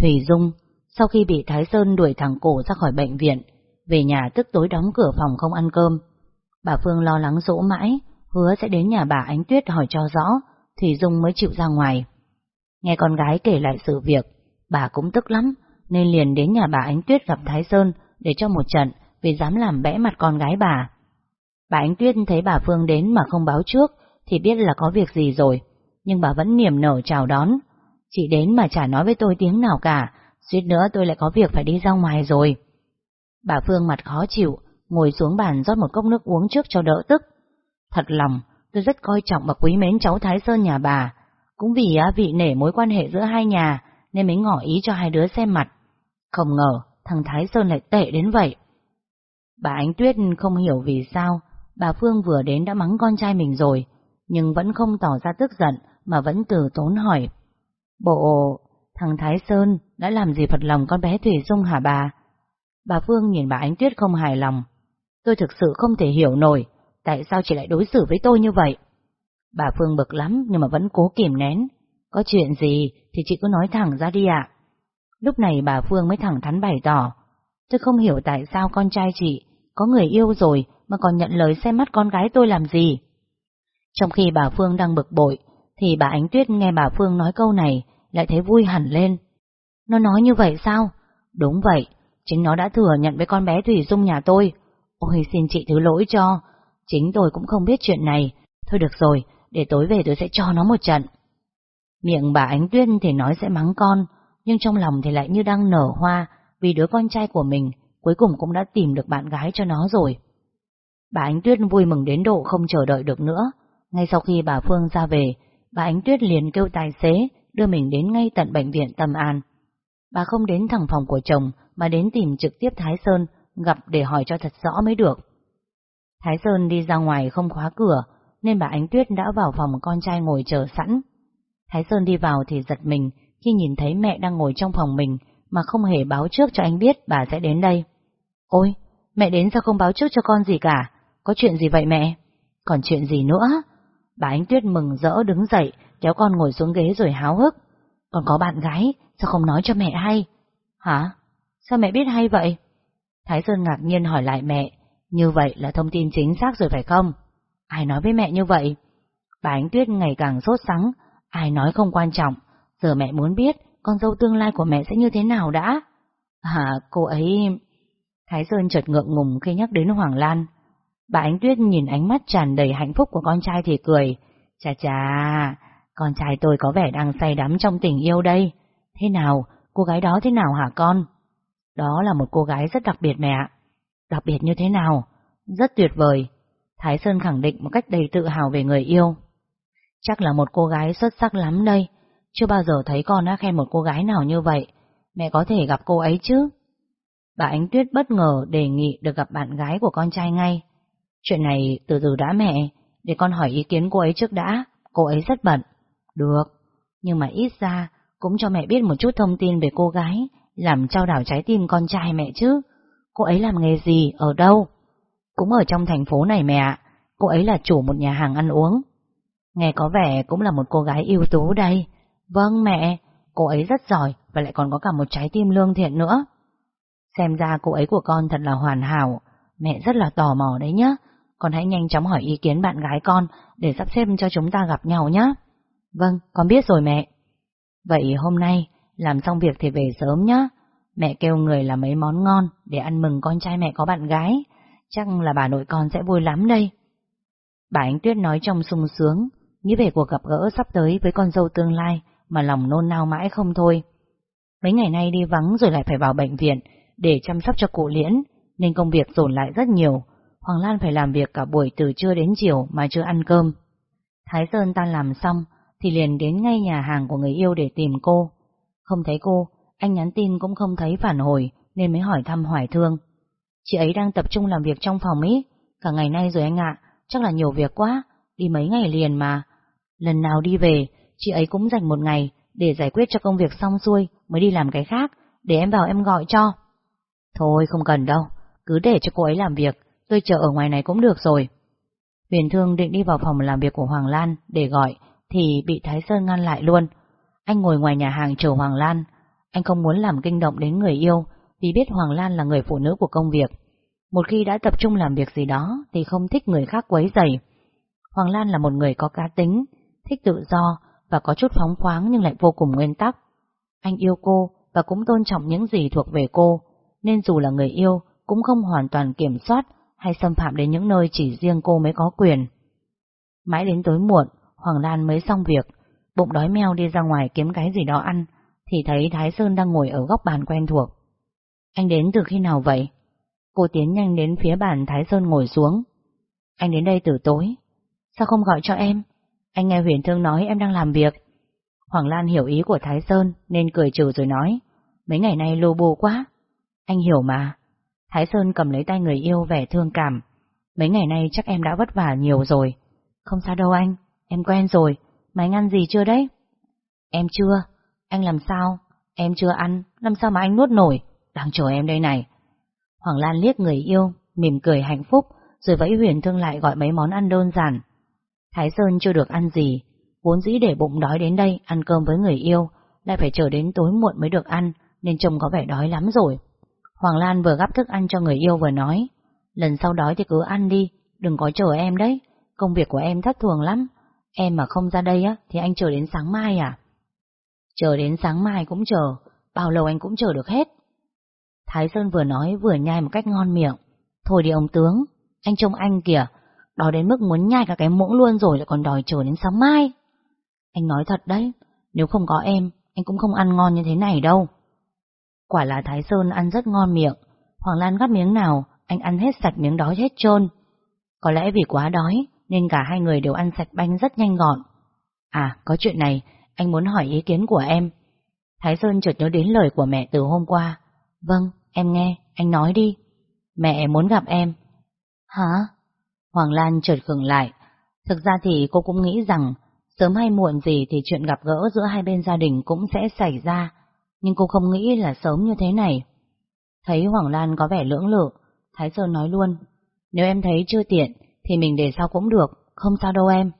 Speaker 1: Thủy Dung, sau khi bị Thái Sơn đuổi thẳng cổ ra khỏi bệnh viện, về nhà tức tối đóng cửa phòng không ăn cơm. Bà Phương lo lắng dỗ mãi, hứa sẽ đến nhà bà Ánh Tuyết hỏi cho rõ, Thủy Dung mới chịu ra ngoài. Nghe con gái kể lại sự việc, bà cũng tức lắm, nên liền đến nhà bà Ánh Tuyết gặp Thái Sơn để cho một trận vì dám làm bẽ mặt con gái bà. Bà Ánh Tuyết thấy bà Phương đến mà không báo trước thì biết là có việc gì rồi, nhưng bà vẫn niềm nở chào đón. Chị đến mà chả nói với tôi tiếng nào cả, suýt nữa tôi lại có việc phải đi ra ngoài rồi. Bà Phương mặt khó chịu, ngồi xuống bàn rót một cốc nước uống trước cho đỡ tức. Thật lòng, tôi rất coi trọng và quý mến cháu Thái Sơn nhà bà. Cũng vì á, vị nể mối quan hệ giữa hai nhà, nên mới ngỏ ý cho hai đứa xem mặt. Không ngờ, thằng Thái Sơn lại tệ đến vậy. Bà Ánh Tuyết không hiểu vì sao, bà Phương vừa đến đã mắng con trai mình rồi, nhưng vẫn không tỏ ra tức giận, mà vẫn từ tốn hỏi. Bộ, thằng Thái Sơn đã làm gì phật lòng con bé Thủy Dung hả bà? Bà Phương nhìn bà Ánh Tuyết không hài lòng. Tôi thực sự không thể hiểu nổi, tại sao chị lại đối xử với tôi như vậy? Bà Phương bực lắm nhưng mà vẫn cố kìm nén. Có chuyện gì thì chị cứ nói thẳng ra đi ạ. Lúc này bà Phương mới thẳng thắn bày tỏ. Tôi không hiểu tại sao con trai chị có người yêu rồi mà còn nhận lời xem mắt con gái tôi làm gì. Trong khi bà Phương đang bực bội, thì bà Ánh Tuyết nghe bà Phương nói câu này lại thấy vui hẳn lên. Nó nói như vậy sao? Đúng vậy, chính nó đã thừa nhận với con bé Thủy Dung nhà tôi. Ôi xin chị thứ lỗi cho, chính tôi cũng không biết chuyện này. Thôi được rồi, để tối về tôi sẽ cho nó một trận. Miệng bà Ánh Tuyết thì nói sẽ mắng con, nhưng trong lòng thì lại như đang nở hoa vì đứa con trai của mình cuối cùng cũng đã tìm được bạn gái cho nó rồi. Bà Ánh Tuyết vui mừng đến độ không chờ đợi được nữa. Ngay sau khi bà Phương ra về, bà Ánh Tuyết liền kêu tài xế đưa mình đến ngay tận bệnh viện Tâm An. Bà không đến thẳng phòng của chồng mà đến tìm trực tiếp Thái Sơn gặp để hỏi cho thật rõ mới được. Thái Sơn đi ra ngoài không khóa cửa, nên bà Ánh Tuyết đã vào phòng con trai ngồi chờ sẵn. Thái Sơn đi vào thì giật mình khi nhìn thấy mẹ đang ngồi trong phòng mình mà không hề báo trước cho anh biết bà sẽ đến đây. Ôi, mẹ đến sao không báo trước cho con gì cả? Có chuyện gì vậy mẹ? Còn chuyện gì nữa? Bà Ánh Tuyết mừng rỡ đứng dậy, kéo con ngồi xuống ghế rồi háo hức. Còn có bạn gái, sao không nói cho mẹ hay? Hả? Sao mẹ biết hay vậy? Thái Sơn ngạc nhiên hỏi lại mẹ, như vậy là thông tin chính xác rồi phải không? Ai nói với mẹ như vậy? Bà Ánh Tuyết ngày càng sốt sắng, ai nói không quan trọng, giờ mẹ muốn biết con dâu tương lai của mẹ sẽ như thế nào đã? À, cô ấy... Thái Sơn chợt ngượng ngùng khi nhắc đến Hoàng Lan. Bà Ánh Tuyết nhìn ánh mắt tràn đầy hạnh phúc của con trai thì cười. Chà chà, con trai tôi có vẻ đang say đắm trong tình yêu đây. Thế nào, cô gái đó thế nào hả con? Đó là một cô gái rất đặc biệt mẹ. Đặc biệt như thế nào? Rất tuyệt vời. Thái Sơn khẳng định một cách đầy tự hào về người yêu. Chắc là một cô gái xuất sắc lắm đây. Chưa bao giờ thấy con đã khen một cô gái nào như vậy. Mẹ có thể gặp cô ấy chứ? Bà Ánh Tuyết bất ngờ đề nghị được gặp bạn gái của con trai ngay. Chuyện này từ từ đã mẹ, để con hỏi ý kiến cô ấy trước đã, cô ấy rất bận. Được, nhưng mà ít ra cũng cho mẹ biết một chút thông tin về cô gái, làm trao đảo trái tim con trai mẹ chứ. Cô ấy làm nghề gì, ở đâu? Cũng ở trong thành phố này mẹ ạ, cô ấy là chủ một nhà hàng ăn uống. Nghe có vẻ cũng là một cô gái ưu tú đây. Vâng mẹ, cô ấy rất giỏi và lại còn có cả một trái tim lương thiện nữa. Xem ra cô ấy của con thật là hoàn hảo, mẹ rất là tò mò đấy nhá. Con hãy nhanh chóng hỏi ý kiến bạn gái con để sắp xếp cho chúng ta gặp nhau nhé. Vâng, con biết rồi mẹ. Vậy hôm nay, làm xong việc thì về sớm nhé. Mẹ kêu người làm mấy món ngon để ăn mừng con trai mẹ có bạn gái. Chắc là bà nội con sẽ vui lắm đây. Bà Ánh Tuyết nói trong sung sướng, nghĩ về cuộc gặp gỡ sắp tới với con dâu tương lai mà lòng nôn nao mãi không thôi. Mấy ngày nay đi vắng rồi lại phải vào bệnh viện để chăm sóc cho cụ Liễn, nên công việc dồn lại rất nhiều. Hoàng Lan phải làm việc cả buổi từ trưa đến chiều mà chưa ăn cơm. Thái Sơn tan làm xong thì liền đến ngay nhà hàng của người yêu để tìm cô. Không thấy cô, anh nhắn tin cũng không thấy phản hồi nên mới hỏi thăm hoài thương. Chị ấy đang tập trung làm việc trong phòng ý, cả ngày nay rồi anh ạ, chắc là nhiều việc quá, đi mấy ngày liền mà. Lần nào đi về, chị ấy cũng dành một ngày để giải quyết cho công việc xong xuôi mới đi làm cái khác, để em vào em gọi cho. Thôi không cần đâu, cứ để cho cô ấy làm việc, tôi chờ ở ngoài này cũng được rồi. Huyền Thương định đi vào phòng làm việc của Hoàng Lan để gọi, thì bị Thái Sơn ngăn lại luôn. Anh ngồi ngoài nhà hàng chờ Hoàng Lan, anh không muốn làm kinh động đến người yêu, vì biết Hoàng Lan là người phụ nữ của công việc. Một khi đã tập trung làm việc gì đó thì không thích người khác quấy rầy. Hoàng Lan là một người có cá tính, thích tự do và có chút phóng khoáng nhưng lại vô cùng nguyên tắc. Anh yêu cô và cũng tôn trọng những gì thuộc về cô, nên dù là người yêu cũng không hoàn toàn kiểm soát hay xâm phạm đến những nơi chỉ riêng cô mới có quyền. Mãi đến tối muộn, Hoàng Lan mới xong việc, bụng đói meo đi ra ngoài kiếm cái gì đó ăn, thì thấy Thái Sơn đang ngồi ở góc bàn quen thuộc. Anh đến từ khi nào vậy? Cô tiến nhanh đến phía bàn Thái Sơn ngồi xuống. Anh đến đây từ tối. Sao không gọi cho em? Anh nghe Huyền Thương nói em đang làm việc. Hoàng Lan hiểu ý của Thái Sơn nên cười trừ rồi nói. Mấy ngày nay lô bô quá. Anh hiểu mà. Thái Sơn cầm lấy tay người yêu vẻ thương cảm. Mấy ngày nay chắc em đã vất vả nhiều rồi. Không sao đâu anh, em quen rồi. Mày ăn gì chưa đấy? Em chưa. Anh làm sao? Em chưa ăn, làm sao mà anh nuốt nổi? Đang chờ em đây này. Hoàng Lan liếc người yêu, mỉm cười hạnh phúc, rồi vẫy huyền thương lại gọi mấy món ăn đơn giản. Thái Sơn chưa được ăn gì, vốn dĩ để bụng đói đến đây ăn cơm với người yêu, lại phải chờ đến tối muộn mới được ăn, nên trông có vẻ đói lắm rồi. Hoàng Lan vừa gắp thức ăn cho người yêu vừa nói, lần sau đói thì cứ ăn đi, đừng có chờ em đấy, công việc của em thất thường lắm, em mà không ra đây á thì anh chờ đến sáng mai à? Chờ đến sáng mai cũng chờ, bao lâu anh cũng chờ được hết. Thái Sơn vừa nói vừa nhai một cách ngon miệng. Thôi đi ông tướng, anh trông anh kìa, đói đến mức muốn nhai cả cái muỗng luôn rồi lại còn đòi chờ đến sáng mai. Anh nói thật đấy, nếu không có em, anh cũng không ăn ngon như thế này đâu. Quả là Thái Sơn ăn rất ngon miệng, Hoàng Lan gắp miếng nào, anh ăn hết sạch miếng đó hết trơn. Có lẽ vì quá đói, nên cả hai người đều ăn sạch banh rất nhanh gọn. À, có chuyện này, anh muốn hỏi ý kiến của em. Thái Sơn chợt nhớ đến lời của mẹ từ hôm qua. Vâng, em nghe, anh nói đi. Mẹ muốn gặp em. Hả? Hoàng Lan chợt khựng lại. Thực ra thì cô cũng nghĩ rằng sớm hay muộn gì thì chuyện gặp gỡ giữa hai bên gia đình cũng sẽ xảy ra, nhưng cô không nghĩ là sớm như thế này. Thấy Hoàng Lan có vẻ lưỡng lự, Thái Sơn nói luôn, nếu em thấy chưa tiện thì mình để sau cũng được, không sao đâu em.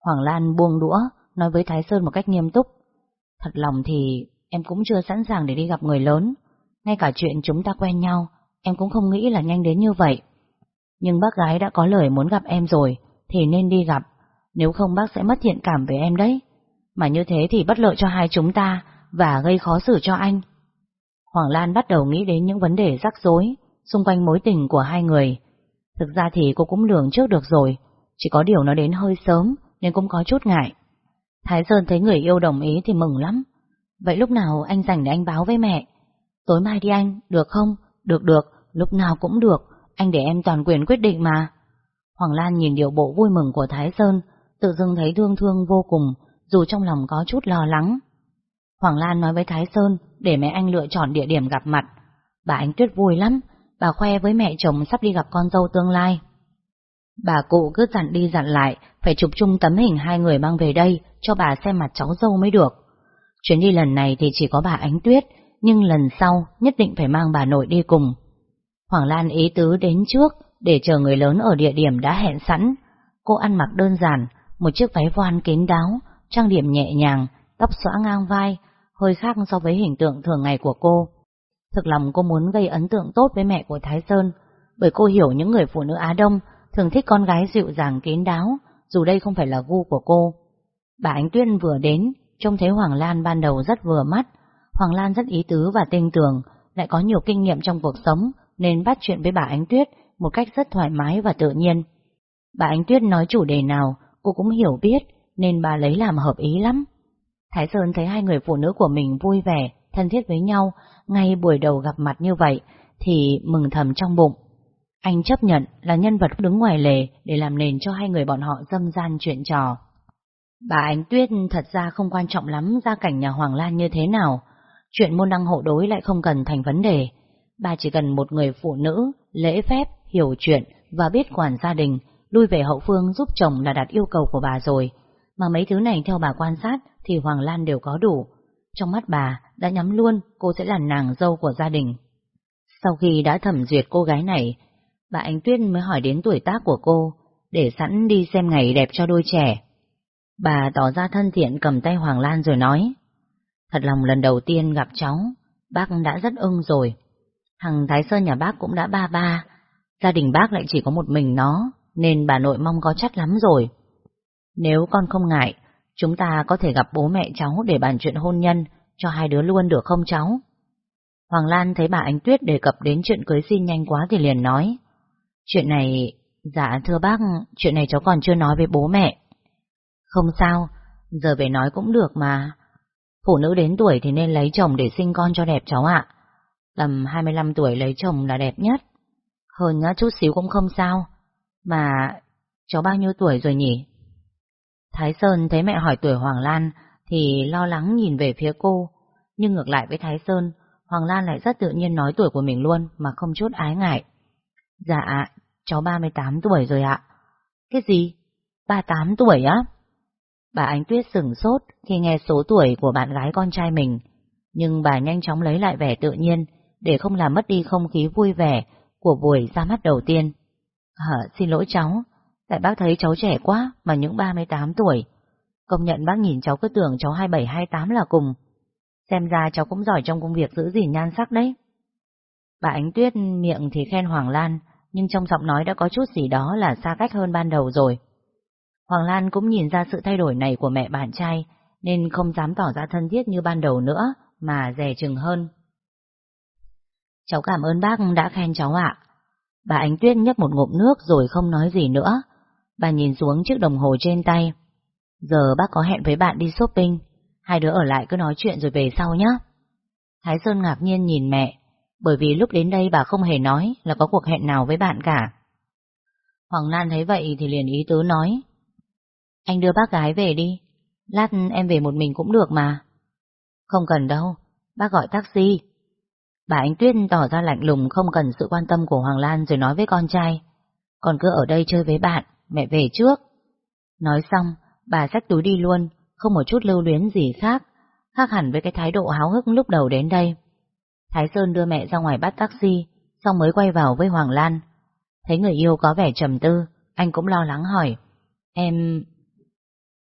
Speaker 1: Hoàng Lan buông đũa, nói với Thái Sơn một cách nghiêm túc. Thật lòng thì em cũng chưa sẵn sàng để đi gặp người lớn, ngay cả chuyện chúng ta quen nhau, em cũng không nghĩ là nhanh đến như vậy. Nhưng bác gái đã có lời muốn gặp em rồi, thì nên đi gặp, nếu không bác sẽ mất thiện cảm với em đấy. Mà như thế thì bất lợi cho hai chúng ta, và gây khó xử cho anh. Hoàng Lan bắt đầu nghĩ đến những vấn đề rắc rối xung quanh mối tình của hai người. Thực ra thì cô cũng lường trước được rồi, chỉ có điều nó đến hơi sớm nên cũng có chút ngại. Thái Sơn thấy người yêu đồng ý thì mừng lắm. Vậy lúc nào anh rảnh để anh báo với mẹ? Tối mai đi anh, được không? Được được, lúc nào cũng được, anh để em toàn quyền quyết định mà. Hoàng Lan nhìn điệu bộ vui mừng của Thái Sơn, tự dưng thấy thương thương vô cùng, dù trong lòng có chút lo lắng. Hoàng Lan nói với Thái Sơn để mẹ anh lựa chọn địa điểm gặp mặt. Bà anh Tuyết vui lắm, bà khoe với mẹ chồng sắp đi gặp con dâu tương lai. Bà cụ cứ dặn đi dặn lại, phải chụp chung tấm hình hai người mang về đây cho bà xem mặt cháu dâu mới được. Chuyến đi lần này thì chỉ có bà Ánh Tuyết, nhưng lần sau nhất định phải mang bà nội đi cùng. Hoàng Lan ý tứ đến trước để chờ người lớn ở địa điểm đã hẹn sẵn. Cô ăn mặc đơn giản, một chiếc váy voan kín đáo, trang điểm nhẹ nhàng, tóc xõa ngang vai, hơi khác so với hình tượng thường ngày của cô. Thực lòng cô muốn gây ấn tượng tốt với mẹ của Thái Sơn, bởi cô hiểu những người phụ nữ Á Đông thường thích con gái dịu dàng kín đáo, dù đây không phải là gu của cô. Bà Ánh Tuyên vừa đến, trông thấy Hoàng Lan ban đầu rất vừa mắt. Hoàng Lan rất ý tứ và tinh tường, lại có nhiều kinh nghiệm trong cuộc sống, nên bắt chuyện với bà Ánh Tuyết một cách rất thoải mái và tự nhiên. Bà Ánh Tuyết nói chủ đề nào, cô cũng hiểu biết, nên bà lấy làm hợp ý lắm. Thái Sơn thấy hai người phụ nữ của mình vui vẻ, thân thiết với nhau, ngay buổi đầu gặp mặt như vậy, thì mừng thầm trong bụng. Anh chấp nhận là nhân vật đứng ngoài lề để làm nền cho hai người bọn họ dâm gian chuyện trò. Bà Ánh Tuyết thật ra không quan trọng lắm gia cảnh nhà Hoàng Lan như thế nào. Chuyện môn đăng hộ đối lại không cần thành vấn đề. Bà chỉ cần một người phụ nữ, lễ phép, hiểu chuyện và biết quản gia đình, lui về hậu phương giúp chồng là đạt yêu cầu của bà rồi. Mà mấy thứ này theo bà quan sát thì Hoàng Lan đều có đủ. Trong mắt bà đã nhắm luôn cô sẽ là nàng dâu của gia đình. Sau khi đã thẩm duyệt cô gái này, bà Ánh Tuyết mới hỏi đến tuổi tác của cô, để sẵn đi xem ngày đẹp cho đôi trẻ. Bà tỏ ra thân thiện cầm tay Hoàng Lan rồi nói, thật lòng lần đầu tiên gặp cháu, bác đã rất ưng rồi. hằng Thái Sơn nhà bác cũng đã ba ba, gia đình bác lại chỉ có một mình nó, nên bà nội mong có chắc lắm rồi. Nếu con không ngại, chúng ta có thể gặp bố mẹ cháu để bàn chuyện hôn nhân cho hai đứa luôn được không cháu? Hoàng Lan thấy bà Ánh Tuyết đề cập đến chuyện cưới xin nhanh quá thì liền nói. Chuyện này, dạ thưa bác, chuyện này cháu còn chưa nói với bố mẹ. Không sao, giờ về nói cũng được mà. Phụ nữ đến tuổi thì nên lấy chồng để sinh con cho đẹp cháu ạ. Tầm 25 tuổi lấy chồng là đẹp nhất. Hơn nhá chút xíu cũng không sao. Mà cháu bao nhiêu tuổi rồi nhỉ? Thái Sơn thấy mẹ hỏi tuổi Hoàng Lan thì lo lắng nhìn về phía cô. Nhưng ngược lại với Thái Sơn, Hoàng Lan lại rất tự nhiên nói tuổi của mình luôn mà không chút ái ngại. Dạ, cháu 38 tuổi rồi ạ. Cái gì? 38 tuổi á? Bà Ánh Tuyết sửng sốt khi nghe số tuổi của bạn gái con trai mình, nhưng bà nhanh chóng lấy lại vẻ tự nhiên để không làm mất đi không khí vui vẻ của buổi ra mắt đầu tiên. Hả, xin lỗi cháu, tại bác thấy cháu trẻ quá mà những 38 tuổi. Công nhận bác nhìn cháu cứ tưởng cháu 27-28 là cùng. Xem ra cháu cũng giỏi trong công việc giữ gìn nhan sắc đấy. Bà Ánh Tuyết miệng thì khen Hoàng Lan, nhưng trong giọng nói đã có chút gì đó là xa cách hơn ban đầu rồi. Hoàng Lan cũng nhìn ra sự thay đổi này của mẹ bạn trai, nên không dám tỏ ra thân thiết như ban đầu nữa, mà rẻ chừng hơn. Cháu cảm ơn bác đã khen cháu ạ. Bà Ánh Tuyết nhấp một ngụm nước rồi không nói gì nữa. Bà nhìn xuống chiếc đồng hồ trên tay. Giờ bác có hẹn với bạn đi shopping, hai đứa ở lại cứ nói chuyện rồi về sau nhé. Thái Sơn ngạc nhiên nhìn mẹ, bởi vì lúc đến đây bà không hề nói là có cuộc hẹn nào với bạn cả. Hoàng Lan thấy vậy thì liền ý tứ nói. Anh đưa bác gái về đi, lát em về một mình cũng được mà. Không cần đâu, bác gọi taxi. Bà Ánh Tuyết tỏ ra lạnh lùng không cần sự quan tâm của Hoàng Lan rồi nói với con trai. còn cứ ở đây chơi với bạn, mẹ về trước. Nói xong, bà xách túi đi luôn, không một chút lưu luyến gì khác, khác hẳn với cái thái độ háo hức lúc đầu đến đây. Thái Sơn đưa mẹ ra ngoài bắt taxi, xong mới quay vào với Hoàng Lan. Thấy người yêu có vẻ trầm tư, anh cũng lo lắng hỏi. Em...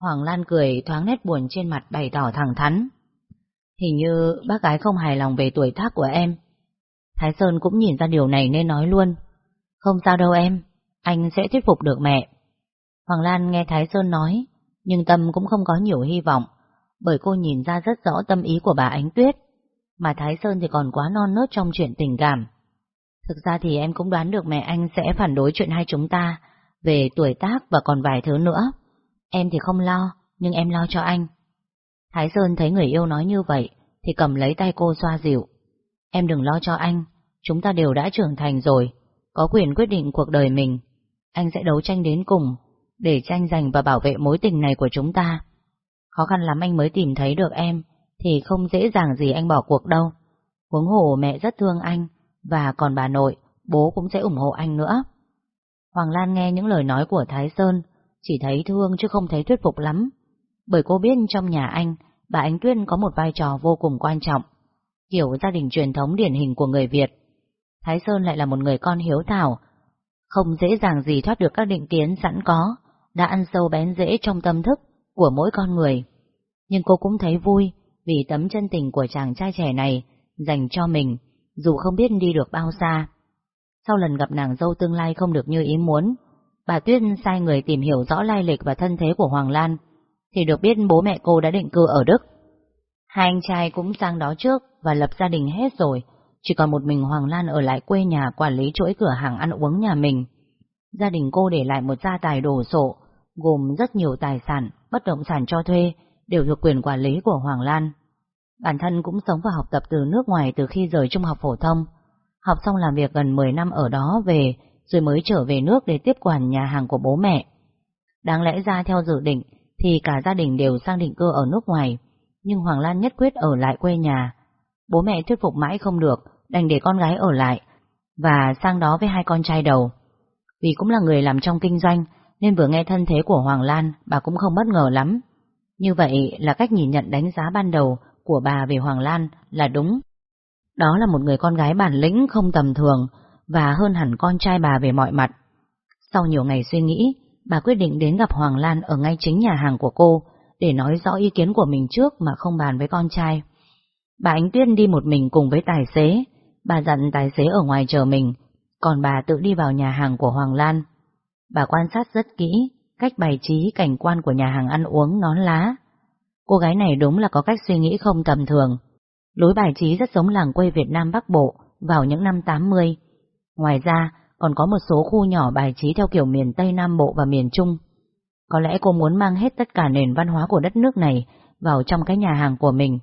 Speaker 1: Hoàng Lan cười thoáng nét buồn trên mặt bày tỏ thẳng thắn. Hình như bác gái không hài lòng về tuổi tác của em. Thái Sơn cũng nhìn ra điều này nên nói luôn. Không sao đâu em, anh sẽ thuyết phục được mẹ. Hoàng Lan nghe Thái Sơn nói, nhưng tâm cũng không có nhiều hy vọng, bởi cô nhìn ra rất rõ tâm ý của bà Ánh Tuyết, mà Thái Sơn thì còn quá non nớt trong chuyện tình cảm. Thực ra thì em cũng đoán được mẹ anh sẽ phản đối chuyện hai chúng ta, về tuổi tác và còn vài thứ nữa. Em thì không lo, nhưng em lo cho anh. Thái Sơn thấy người yêu nói như vậy, thì cầm lấy tay cô xoa dịu. Em đừng lo cho anh, chúng ta đều đã trưởng thành rồi, có quyền quyết định cuộc đời mình. Anh sẽ đấu tranh đến cùng, để tranh giành và bảo vệ mối tình này của chúng ta. Khó khăn lắm anh mới tìm thấy được em, thì không dễ dàng gì anh bỏ cuộc đâu. Huống hồ mẹ rất thương anh, và còn bà nội, bố cũng sẽ ủng hộ anh nữa. Hoàng Lan nghe những lời nói của Thái Sơn, chỉ thấy thương chứ không thấy thuyết phục lắm. Bởi cô biết trong nhà anh, bà Ánh Tuyên có một vai trò vô cùng quan trọng, kiểu gia đình truyền thống điển hình của người Việt. Thái Sơn lại là một người con hiếu thảo, không dễ dàng gì thoát được các định kiến sẵn có, đã ăn sâu bén rễ trong tâm thức của mỗi con người. Nhưng cô cũng thấy vui vì tấm chân tình của chàng trai trẻ này dành cho mình, dù không biết đi được bao xa. Sau lần gặp nàng dâu tương lai không được như ý muốn, bà Tuyết sai người tìm hiểu rõ lai lịch và thân thế của Hoàng Lan, thì được biết bố mẹ cô đã định cư ở Đức. Hai anh trai cũng sang đó trước và lập gia đình hết rồi, chỉ còn một mình Hoàng Lan ở lại quê nhà quản lý chuỗi cửa hàng ăn uống nhà mình. Gia đình cô để lại một gia tài đồ sộ, gồm rất nhiều tài sản, bất động sản cho thuê, đều thuộc quyền quản lý của Hoàng Lan. Bản thân cũng sống và học tập từ nước ngoài từ khi rời trung học phổ thông. Học xong làm việc gần 10 năm ở đó về, rồi mới trở về nước để tiếp quản nhà hàng của bố mẹ. Đáng lẽ ra theo dự định, thì cả gia đình đều sang định cư ở nước ngoài, nhưng Hoàng Lan nhất quyết ở lại quê nhà. Bố mẹ thuyết phục mãi không được, đành để con gái ở lại, và sang đó với hai con trai đầu. Vì cũng là người làm trong kinh doanh, nên vừa nghe thân thế của Hoàng Lan, bà cũng không bất ngờ lắm. Như vậy là cách nhìn nhận đánh giá ban đầu của bà về Hoàng Lan là đúng. Đó là một người con gái bản lĩnh không tầm thường và hơn hẳn con trai bà về mọi mặt. Sau nhiều ngày suy nghĩ, bà quyết định đến gặp Hoàng Lan ở ngay chính nhà hàng của cô để nói rõ ý kiến của mình trước mà không bàn với con trai. Bà Ánh Tuyết đi một mình cùng với tài xế, bà dặn tài xế ở ngoài chờ mình, còn bà tự đi vào nhà hàng của Hoàng Lan. Bà quan sát rất kỹ cách bày trí cảnh quan của nhà hàng ăn uống nón lá. Cô gái này đúng là có cách suy nghĩ không tầm thường. Lối bài trí rất giống làng quê Việt Nam Bắc Bộ vào những năm 80. Ngoài ra, còn có một số khu nhỏ bài trí theo kiểu miền Tây Nam Bộ và miền Trung. Có lẽ cô muốn mang hết tất cả nền văn hóa của đất nước này vào trong cái nhà hàng của mình.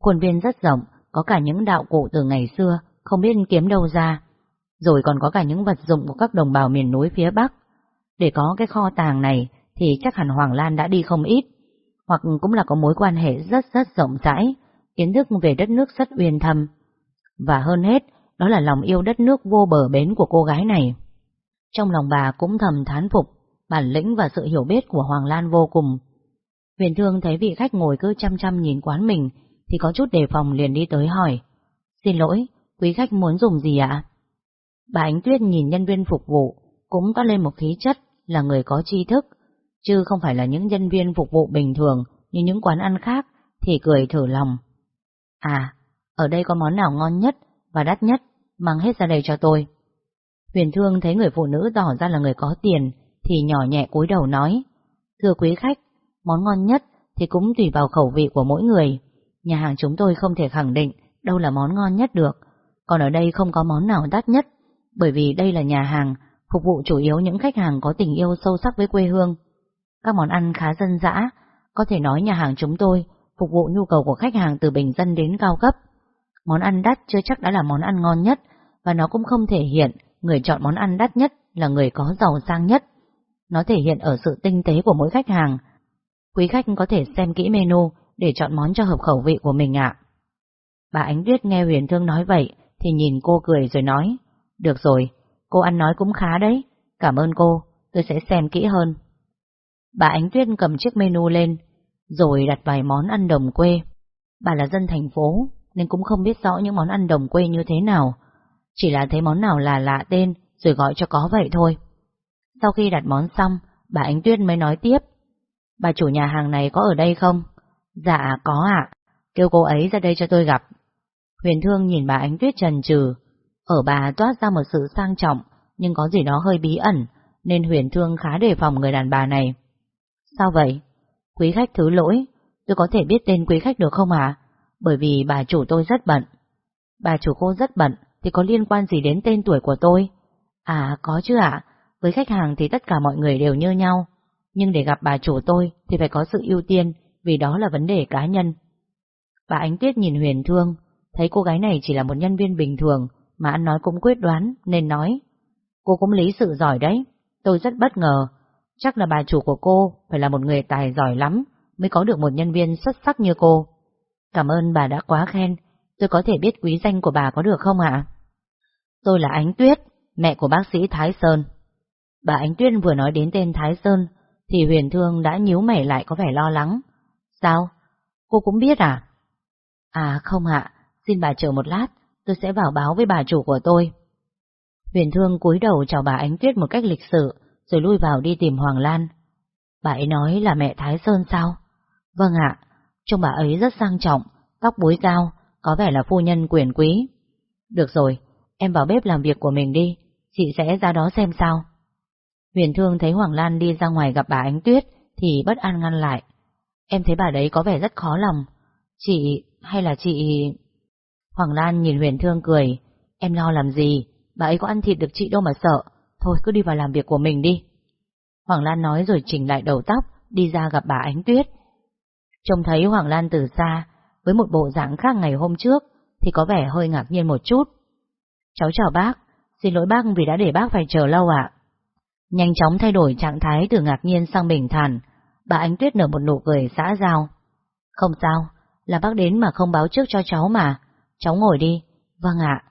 Speaker 1: Khuôn viên rất rộng, có cả những đạo cụ từ ngày xưa, không biết kiếm đâu ra. Rồi còn có cả những vật dụng của các đồng bào miền núi phía Bắc. Để có cái kho tàng này thì chắc hẳn Hoàng Lan đã đi không ít, hoặc cũng là có mối quan hệ rất rất rộng rãi, kiến thức về đất nước rất uyên thâm. Và hơn hết, đó là lòng yêu đất nước vô bờ bến của cô gái này. Trong lòng bà cũng thầm thán phục, bản lĩnh và sự hiểu biết của Hoàng Lan vô cùng. Huyền Thương thấy vị khách ngồi cứ chăm chăm nhìn quán mình, thì có chút đề phòng liền đi tới hỏi. Xin lỗi, quý khách muốn dùng gì ạ? Bà Ánh Tuyết nhìn nhân viên phục vụ, cũng toát lên một khí chất là người có tri thức, chứ không phải là những nhân viên phục vụ bình thường như những quán ăn khác, thì cười thử lòng. À, ở đây có món nào ngon nhất và đắt nhất, mang hết ra đây cho tôi. Huyền Thương thấy người phụ nữ tỏ ra là người có tiền, thì nhỏ nhẹ cúi đầu nói, Thưa quý khách, món ngon nhất thì cũng tùy vào khẩu vị của mỗi người. Nhà hàng chúng tôi không thể khẳng định đâu là món ngon nhất được, còn ở đây không có món nào đắt nhất, bởi vì đây là nhà hàng phục vụ chủ yếu những khách hàng có tình yêu sâu sắc với quê hương. Các món ăn khá dân dã, có thể nói nhà hàng chúng tôi phục vụ nhu cầu của khách hàng từ bình dân đến cao cấp. Món ăn đắt chưa chắc đã là món ăn ngon nhất, và nó cũng không thể hiện người chọn món ăn đắt nhất là người có giàu sang nhất. Nó thể hiện ở sự tinh tế của mỗi khách hàng. Quý khách có thể xem kỹ menu để chọn món cho hợp khẩu vị của mình ạ. Bà Ánh Tuyết nghe Huyền Thương nói vậy thì nhìn cô cười rồi nói, được rồi, cô ăn nói cũng khá đấy, cảm ơn cô, tôi sẽ xem kỹ hơn. Bà Ánh Tuyết cầm chiếc menu lên, rồi đặt vài món ăn đồng quê. Bà là dân thành phố, nên cũng không biết rõ những món ăn đồng quê như thế nào. Chỉ là thấy món nào là lạ tên, rồi gọi cho có vậy thôi. Sau khi đặt món xong, bà Ánh Tuyết mới nói tiếp. Bà chủ nhà hàng này có ở đây không? Dạ, có ạ. Kêu cô ấy ra đây cho tôi gặp. Huyền Thương nhìn bà Ánh Tuyết trần trừ. Ở bà toát ra một sự sang trọng, nhưng có gì đó hơi bí ẩn, nên Huyền Thương khá đề phòng người đàn bà này. Sao vậy? Quý khách thứ lỗi, tôi có thể biết tên quý khách được không ạ? Bởi vì bà chủ tôi rất bận. Bà chủ cô rất bận, thì có liên quan gì đến tên tuổi của tôi? À, có chứ ạ. Với khách hàng thì tất cả mọi người đều như nhau. Nhưng để gặp bà chủ tôi thì phải có sự ưu tiên, vì đó là vấn đề cá nhân. Bà Ánh Tuyết nhìn Huyền Thương, thấy cô gái này chỉ là một nhân viên bình thường, mà ăn nói cũng quyết đoán, nên nói. Cô cũng lý sự giỏi đấy, tôi rất bất ngờ. Chắc là bà chủ của cô phải là một người tài giỏi lắm, mới có được một nhân viên xuất sắc như cô. Cảm ơn bà đã quá khen, tôi có thể biết quý danh của bà có được không ạ? Tôi là Ánh Tuyết, mẹ của bác sĩ Thái Sơn. Bà Ánh Tuyết vừa nói đến tên Thái Sơn, thì Huyền Thương đã nhíu mày lại có vẻ lo lắng. Sao? Cô cũng biết à? À không ạ, xin bà chờ một lát, tôi sẽ vào báo với bà chủ của tôi. Huyền Thương cúi đầu chào bà Ánh Tuyết một cách lịch sự, rồi lui vào đi tìm Hoàng Lan. Bà ấy nói là mẹ Thái Sơn sao? Vâng ạ, trông bà ấy rất sang trọng, tóc búi cao, có vẻ là phu nhân quyền quý. Được rồi, em vào bếp làm việc của mình đi, chị sẽ ra đó xem sao. Huyền Thương thấy Hoàng Lan đi ra ngoài gặp bà Ánh Tuyết thì bất an ngăn lại. Em thấy bà đấy có vẻ rất khó lòng. Chị, hay là chị... Hoàng Lan nhìn Huyền Thương cười. Em lo làm gì? Bà ấy có ăn thịt được chị đâu mà sợ. Thôi cứ đi vào làm việc của mình đi. Hoàng Lan nói rồi chỉnh lại đầu tóc, đi ra gặp bà Ánh Tuyết. Trông thấy Hoàng Lan từ xa, với một bộ dạng khác ngày hôm trước, thì có vẻ hơi ngạc nhiên một chút. Cháu chào bác, xin lỗi bác vì đã để bác phải chờ lâu ạ. Nhanh chóng thay đổi trạng thái từ ngạc nhiên sang bình thản, bà Ánh Tuyết nở một nụ cười xã giao. Không sao, là bác đến mà không báo trước cho cháu mà, cháu ngồi đi. Vâng ạ.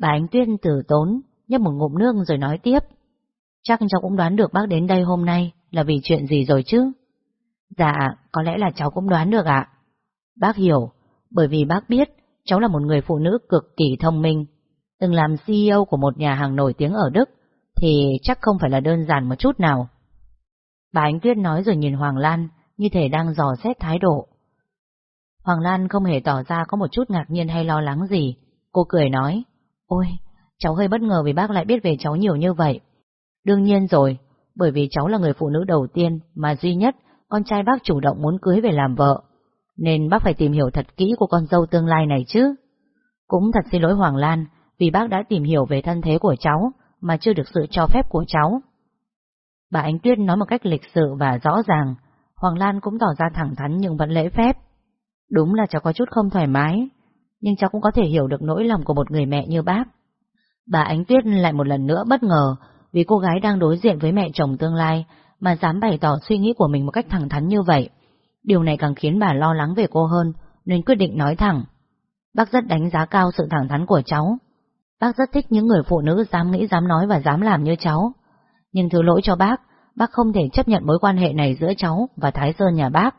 Speaker 1: Bà Ánh Tuyết tử tốn, nhấp một ngụm nước rồi nói tiếp. Chắc cháu cũng đoán được bác đến đây hôm nay là vì chuyện gì rồi chứ? Dạ, có lẽ là cháu cũng đoán được ạ. Bác hiểu, bởi vì bác biết cháu là một người phụ nữ cực kỳ thông minh, từng làm CEO của một nhà hàng nổi tiếng ở Đức, thì chắc không phải là đơn giản một chút nào. Bà Ánh Tuyết nói rồi nhìn Hoàng Lan, như thể đang dò xét thái độ. Hoàng Lan không hề tỏ ra có một chút ngạc nhiên hay lo lắng gì. Cô cười nói, Ôi, cháu hơi bất ngờ vì bác lại biết về cháu nhiều như vậy. Đương nhiên rồi, bởi vì cháu là người phụ nữ đầu tiên mà duy nhất con trai bác chủ động muốn cưới về làm vợ. Nên bác phải tìm hiểu thật kỹ của con dâu tương lai này chứ. Cũng thật xin lỗi Hoàng Lan vì bác đã tìm hiểu về thân thế của cháu mà chưa được sự cho phép của cháu. Bà Ánh Tuyết nói một cách lịch sự và rõ ràng, Hoàng Lan cũng tỏ ra thẳng thắn nhưng vẫn lễ phép. Đúng là cháu có chút không thoải mái, nhưng cháu cũng có thể hiểu được nỗi lòng của một người mẹ như bác. Bà Ánh Tuyết lại một lần nữa bất ngờ vì cô gái đang đối diện với mẹ chồng tương lai mà dám bày tỏ suy nghĩ của mình một cách thẳng thắn như vậy. Điều này càng khiến bà lo lắng về cô hơn nên quyết định nói thẳng. Bác rất đánh giá cao sự thẳng thắn của cháu. Bác rất thích những người phụ nữ dám nghĩ, dám nói và dám làm như cháu. Nhưng thứ lỗi cho bác, bác không thể chấp nhận mối quan hệ này giữa cháu và Thái Sơn nhà bác.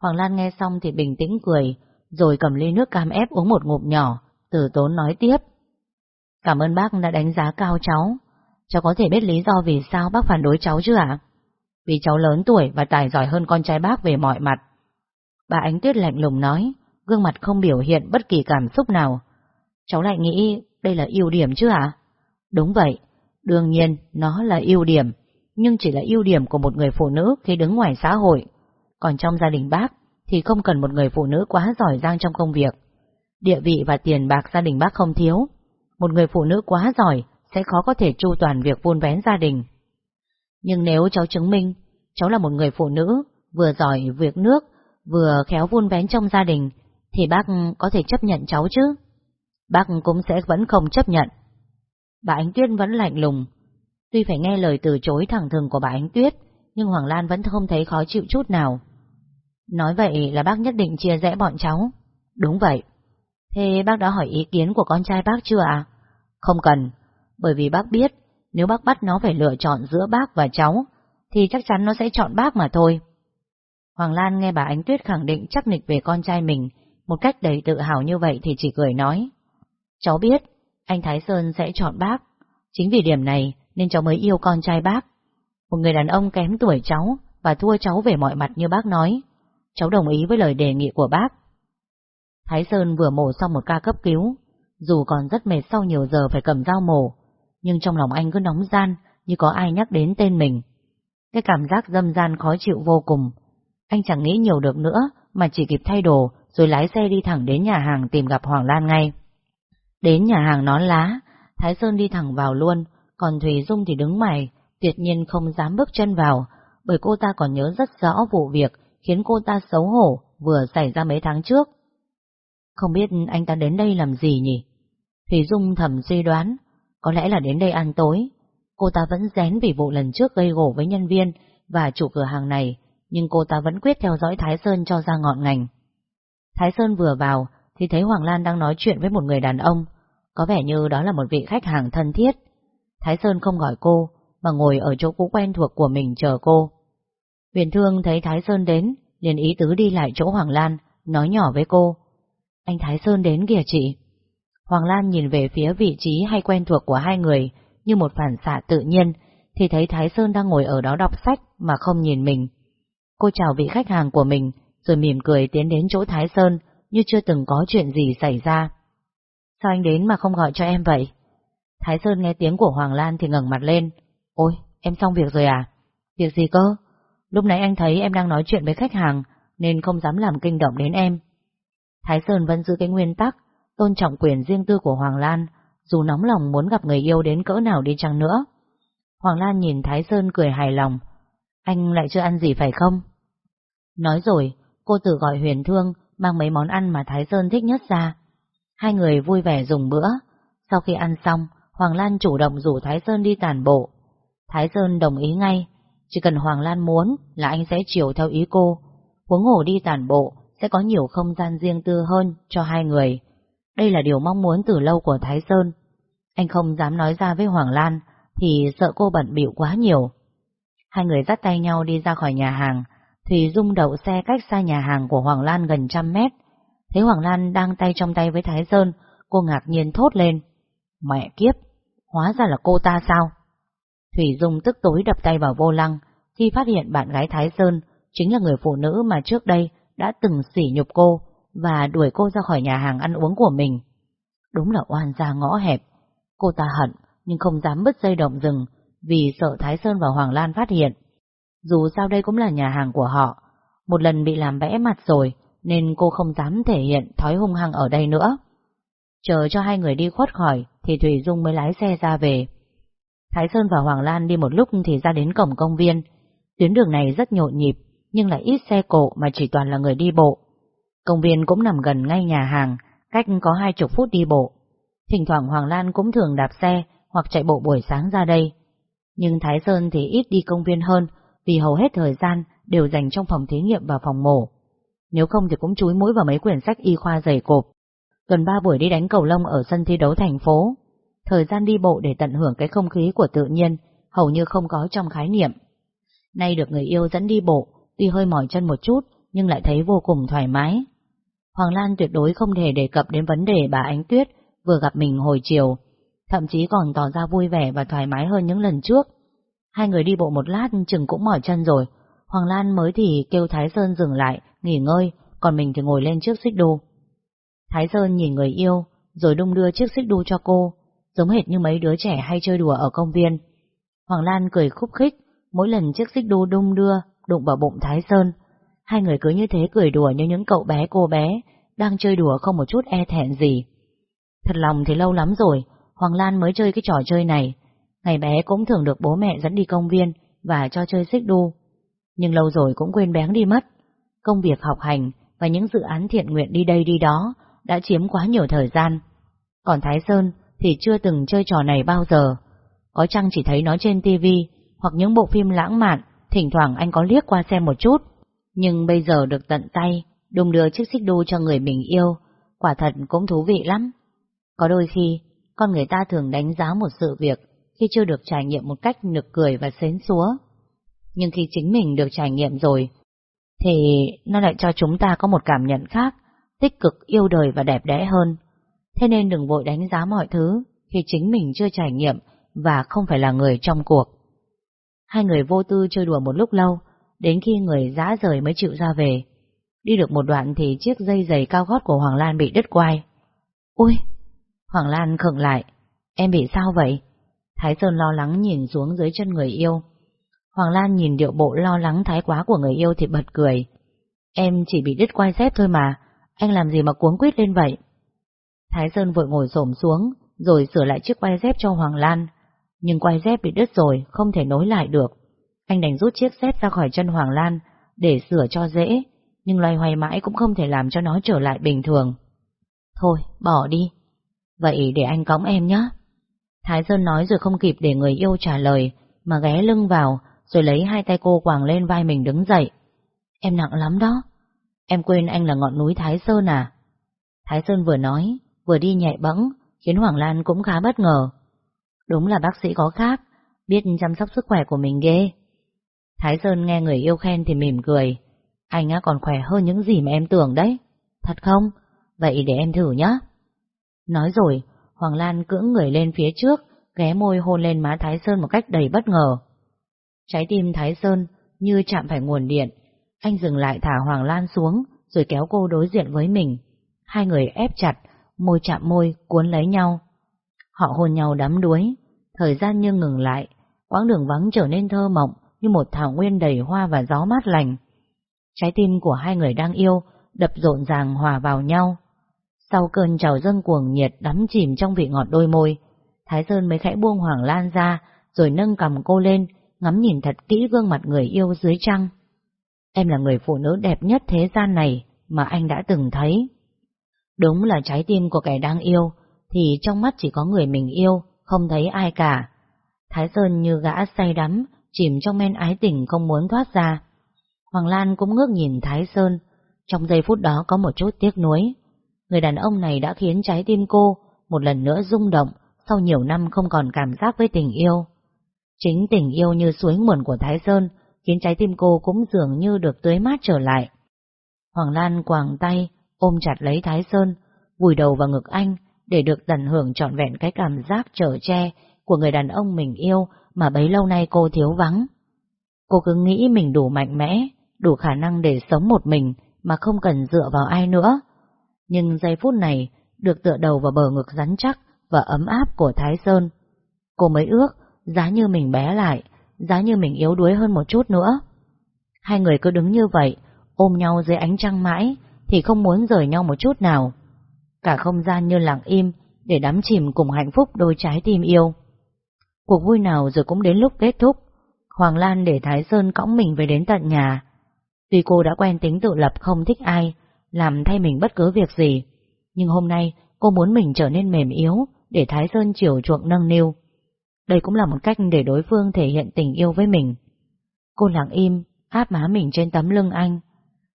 Speaker 1: Hoàng Lan nghe xong thì bình tĩnh cười, rồi cầm ly nước cam ép uống một ngụm nhỏ, từ tốn nói tiếp. Cảm ơn bác đã đánh giá cao cháu. Cháu có thể biết lý do vì sao bác phản đối cháu chứ ạ? Vì cháu lớn tuổi và tài giỏi hơn con trai bác về mọi mặt. Bà Ánh Tuyết lạnh lùng nói, gương mặt không biểu hiện bất kỳ cảm xúc nào. Cháu lại nghĩ đây là ưu điểm chứ ạ? Đúng vậy, đương nhiên nó là ưu điểm, nhưng chỉ là ưu điểm của một người phụ nữ khi đứng ngoài xã hội. Còn trong gia đình bác thì không cần một người phụ nữ quá giỏi giang trong công việc. Địa vị và tiền bạc gia đình bác không thiếu. Một người phụ nữ quá giỏi sẽ khó có thể chu toàn việc vun vén gia đình. Nhưng nếu cháu chứng minh cháu là một người phụ nữ vừa giỏi việc nước, vừa khéo vun vén trong gia đình, thì bác có thể chấp nhận cháu chứ? Bác cũng sẽ vẫn không chấp nhận. Bà Ánh Tuyết vẫn lạnh lùng. Tuy phải nghe lời từ chối thẳng thừng của bà Ánh Tuyết, nhưng Hoàng Lan vẫn không thấy khó chịu chút nào. Nói vậy là bác nhất định chia rẽ bọn cháu. Đúng vậy. Thế bác đã hỏi ý kiến của con trai bác chưa ạ? Không cần, bởi vì bác biết nếu bác bắt nó phải lựa chọn giữa bác và cháu, thì chắc chắn nó sẽ chọn bác mà thôi. Hoàng Lan nghe bà Ánh Tuyết khẳng định chắc nịch về con trai mình, một cách đầy tự hào như vậy thì chỉ cười nói. Cháu biết, anh Thái Sơn sẽ chọn bác. Chính vì điểm này nên cháu mới yêu con trai bác. Một người đàn ông kém tuổi cháu và thua cháu về mọi mặt như bác nói. Cháu đồng ý với lời đề nghị của bác. Thái Sơn vừa mổ xong một ca cấp cứu, dù còn rất mệt sau nhiều giờ phải cầm dao mổ, nhưng trong lòng anh cứ nóng gian như có ai nhắc đến tên mình. Cái cảm giác dâm gian khó chịu vô cùng. Anh chẳng nghĩ nhiều được nữa mà chỉ kịp thay đồ rồi lái xe đi thẳng đến nhà hàng tìm gặp Hoàng Lan ngay. Đến nhà hàng nón lá, Thái Sơn đi thẳng vào luôn, còn Thùy Dung thì đứng mày, tuyệt nhiên không dám bước chân vào, bởi cô ta còn nhớ rất rõ vụ việc khiến cô ta xấu hổ vừa xảy ra mấy tháng trước. Không biết anh ta đến đây làm gì nhỉ? Thùy Dung thầm suy đoán, có lẽ là đến đây ăn tối. Cô ta vẫn rén vì vụ lần trước gây gổ với nhân viên và chủ cửa hàng này, nhưng cô ta vẫn quyết theo dõi Thái Sơn cho ra ngọn ngành. Thái Sơn vừa vào thì thấy Hoàng Lan đang nói chuyện với một người đàn ông, có vẻ như đó là một vị khách hàng thân thiết. Thái Sơn không gọi cô, mà ngồi ở chỗ cũ quen thuộc của mình chờ cô. Huyền Thương thấy Thái Sơn đến, liền ý tứ đi lại chỗ Hoàng Lan, nói nhỏ với cô. Anh Thái Sơn đến kìa chị. Hoàng Lan nhìn về phía vị trí hay quen thuộc của hai người, như một phản xạ tự nhiên, thì thấy Thái Sơn đang ngồi ở đó đọc sách mà không nhìn mình. Cô chào vị khách hàng của mình, rồi mỉm cười tiến đến chỗ Thái Sơn, như chưa từng có chuyện gì xảy ra. Sao anh đến mà không gọi cho em vậy? Thái Sơn nghe tiếng của Hoàng Lan thì ngẩng mặt lên. Ôi, em xong việc rồi à? Việc gì cơ? Lúc nãy anh thấy em đang nói chuyện với khách hàng, nên không dám làm kinh động đến em. Thái Sơn vẫn giữ cái nguyên tắc, tôn trọng quyền riêng tư của Hoàng Lan, dù nóng lòng muốn gặp người yêu đến cỡ nào đi chăng nữa. Hoàng Lan nhìn Thái Sơn cười hài lòng. Anh lại chưa ăn gì phải không? Nói rồi, cô tự gọi Huyền Thương mang mấy món ăn mà Thái Sơn thích nhất ra. Hai người vui vẻ dùng bữa. Sau khi ăn xong, Hoàng Lan chủ động rủ Thái Sơn đi tàn bộ. Thái Sơn đồng ý ngay, chỉ cần Hoàng Lan muốn là anh sẽ chiều theo ý cô. Huống hồ đi tàn bộ sẽ có nhiều không gian riêng tư hơn cho hai người. Đây là điều mong muốn từ lâu của Thái Sơn. Anh không dám nói ra với Hoàng Lan thì sợ cô bận bịu quá nhiều. Hai người dắt tay nhau đi ra khỏi nhà hàng, Thùy Dung đậu xe cách xa nhà hàng của Hoàng Lan gần trăm mét. Thấy Hoàng Lan đang tay trong tay với Thái Sơn, cô ngạc nhiên thốt lên. Mẹ kiếp, hóa ra là cô ta sao? Thủy Dung tức tối đập tay vào vô lăng khi phát hiện bạn gái Thái Sơn chính là người phụ nữ mà trước đây đã từng sỉ nhục cô và đuổi cô ra khỏi nhà hàng ăn uống của mình. Đúng là oan gia ngõ hẹp. Cô ta hận nhưng không dám bứt dây động rừng vì sợ Thái Sơn và Hoàng Lan phát hiện. Dù sao đây cũng là nhà hàng của họ, một lần bị làm vẽ mặt rồi nên cô không dám thể hiện thói hung hăng ở đây nữa. Chờ cho hai người đi khuất khỏi thì Thủy Dung mới lái xe ra về. Thái Sơn và Hoàng Lan đi một lúc thì ra đến cổng công viên. Tuyến đường này rất nhộn nhịp, nhưng lại ít xe cộ mà chỉ toàn là người đi bộ. Công viên cũng nằm gần ngay nhà hàng, cách có hai chục phút đi bộ. Thỉnh thoảng Hoàng Lan cũng thường đạp xe hoặc chạy bộ buổi sáng ra đây. Nhưng Thái Sơn thì ít đi công viên hơn vì hầu hết thời gian đều dành trong phòng thí nghiệm và phòng mổ. Nếu không thì cũng chúi mũi vào mấy quyển sách y khoa dày cộp. Tuần ba buổi đi đánh cầu lông ở sân thi đấu thành phố. Thời gian đi bộ để tận hưởng cái không khí của tự nhiên hầu như không có trong khái niệm. Nay được người yêu dẫn đi bộ, tuy hơi mỏi chân một chút nhưng lại thấy vô cùng thoải mái. Hoàng Lan tuyệt đối không thể đề cập đến vấn đề bà Ánh Tuyết vừa gặp mình hồi chiều, thậm chí còn tỏ ra vui vẻ và thoải mái hơn những lần trước. Hai người đi bộ một lát chừng cũng mỏi chân rồi, Hoàng Lan mới thì kêu Thái Sơn dừng lại, nghỉ ngơi, còn mình thì ngồi lên chiếc xích đu. Thái Sơn nhìn người yêu, rồi đung đưa chiếc xích đu cho cô, giống hệt như mấy đứa trẻ hay chơi đùa ở công viên. Hoàng Lan cười khúc khích, mỗi lần chiếc xích đu đung đưa, đụng vào bụng Thái Sơn. Hai người cứ như thế cười đùa như những cậu bé cô bé, đang chơi đùa không một chút e thẹn gì. Thật lòng thì lâu lắm rồi, Hoàng Lan mới chơi cái trò chơi này. Ngày bé cũng thường được bố mẹ dẫn đi công viên và cho chơi xích đu. Nhưng lâu rồi cũng quên bén đi mất. Công việc học hành và những dự án thiện nguyện đi đây đi đó đã chiếm quá nhiều thời gian. Còn Thái Sơn thì chưa từng chơi trò này bao giờ. Có chăng chỉ thấy nó trên tivi hoặc những bộ phim lãng mạn, thỉnh thoảng anh có liếc qua xem một chút. Nhưng bây giờ được tận tay, đùng đưa chiếc xích đu cho người mình yêu, quả thật cũng thú vị lắm. Có đôi khi, con người ta thường đánh giá một sự việc khi chưa được trải nghiệm một cách nực cười và xến xúa. Nhưng khi chính mình được trải nghiệm rồi, thì nó lại cho chúng ta có một cảm nhận khác, tích cực, yêu đời và đẹp đẽ hơn. Thế nên đừng vội đánh giá mọi thứ khi chính mình chưa trải nghiệm và không phải là người trong cuộc. Hai người vô tư chơi đùa một lúc lâu, đến khi người dã rời mới chịu ra về. Đi được một đoạn thì chiếc dây giày cao gót của Hoàng Lan bị đứt quai. Ui! Hoàng Lan khựng lại. Em bị sao vậy? Thái Sơn lo lắng nhìn xuống dưới chân người yêu. Hoàng Lan nhìn điệu bộ lo lắng thái quá của người yêu thì bật cười. Em chỉ bị đứt quai dép thôi mà, anh làm gì mà cuống quýt lên vậy? Thái Sơn vội ngồi xổm xuống, rồi sửa lại chiếc quai dép cho Hoàng Lan. Nhưng quai dép bị đứt rồi, không thể nối lại được. Anh đành rút chiếc dép ra khỏi chân Hoàng Lan để sửa cho dễ, nhưng loay hoay mãi cũng không thể làm cho nó trở lại bình thường. Thôi, bỏ đi. Vậy để anh cõng em nhé. Thái Sơn nói rồi không kịp để người yêu trả lời, mà ghé lưng vào, rồi lấy hai tay cô quàng lên vai mình đứng dậy. Em nặng lắm đó. Em quên anh là ngọn núi Thái Sơn à? Thái Sơn vừa nói, vừa đi nhẹ bẫng, khiến Hoàng Lan cũng khá bất ngờ. Đúng là bác sĩ có khác, biết chăm sóc sức khỏe của mình ghê. Thái Sơn nghe người yêu khen thì mỉm cười. Anh á còn khỏe hơn những gì mà em tưởng đấy. Thật không? Vậy để em thử nhé. Nói rồi, Hoàng Lan cưỡng người lên phía trước, ghé môi hôn lên má Thái Sơn một cách đầy bất ngờ. Trái tim Thái Sơn như chạm phải nguồn điện. Anh dừng lại thả Hoàng Lan xuống, rồi kéo cô đối diện với mình. Hai người ép chặt, môi chạm môi, cuốn lấy nhau. Họ hôn nhau đắm đuối, thời gian như ngừng lại, quãng đường vắng trở nên thơ mộng như một thảo nguyên đầy hoa và gió mát lành. Trái tim của hai người đang yêu, đập rộn ràng hòa vào nhau. Sau cơn trào dâng cuồng nhiệt đắm chìm trong vị ngọt đôi môi, Thái Sơn mới khẽ buông Hoàng Lan ra, rồi nâng cầm cô lên, ngắm nhìn thật kỹ gương mặt người yêu dưới trăng. Em là người phụ nữ đẹp nhất thế gian này mà anh đã từng thấy. Đúng là trái tim của kẻ đang yêu, thì trong mắt chỉ có người mình yêu, không thấy ai cả. Thái Sơn như gã say đắm, chìm trong men ái tình không muốn thoát ra. Hoàng Lan cũng ngước nhìn Thái Sơn, trong giây phút đó có một chút tiếc nuối. Người đàn ông này đã khiến trái tim cô một lần nữa rung động sau nhiều năm không còn cảm giác với tình yêu. Chính tình yêu như suối nguồn của Thái Sơn khiến trái tim cô cũng dường như được tưới mát trở lại. Hoàng Lan quàng tay, ôm chặt lấy Thái Sơn, vùi đầu vào ngực anh để được tận hưởng trọn vẹn cái cảm giác trở che của người đàn ông mình yêu mà bấy lâu nay cô thiếu vắng. Cô cứ nghĩ mình đủ mạnh mẽ, đủ khả năng để sống một mình mà không cần dựa vào ai nữa. Nhưng giây phút này, được tựa đầu vào bờ ngực rắn chắc và ấm áp của Thái Sơn. Cô mới ước, giá như mình bé lại, giá như mình yếu đuối hơn một chút nữa. Hai người cứ đứng như vậy, ôm nhau dưới ánh trăng mãi, thì không muốn rời nhau một chút nào. Cả không gian như lặng im, để đắm chìm cùng hạnh phúc đôi trái tim yêu. Cuộc vui nào rồi cũng đến lúc kết thúc. Hoàng Lan để Thái Sơn cõng mình về đến tận nhà. Tuy cô đã quen tính tự lập không thích ai, làm thay mình bất cứ việc gì, nhưng hôm nay cô muốn mình trở nên mềm yếu để Thái Sơn chiều chuộng nâng niu. Đây cũng là một cách để đối phương thể hiện tình yêu với mình. Cô lặng im, áp má mình trên tấm lưng anh.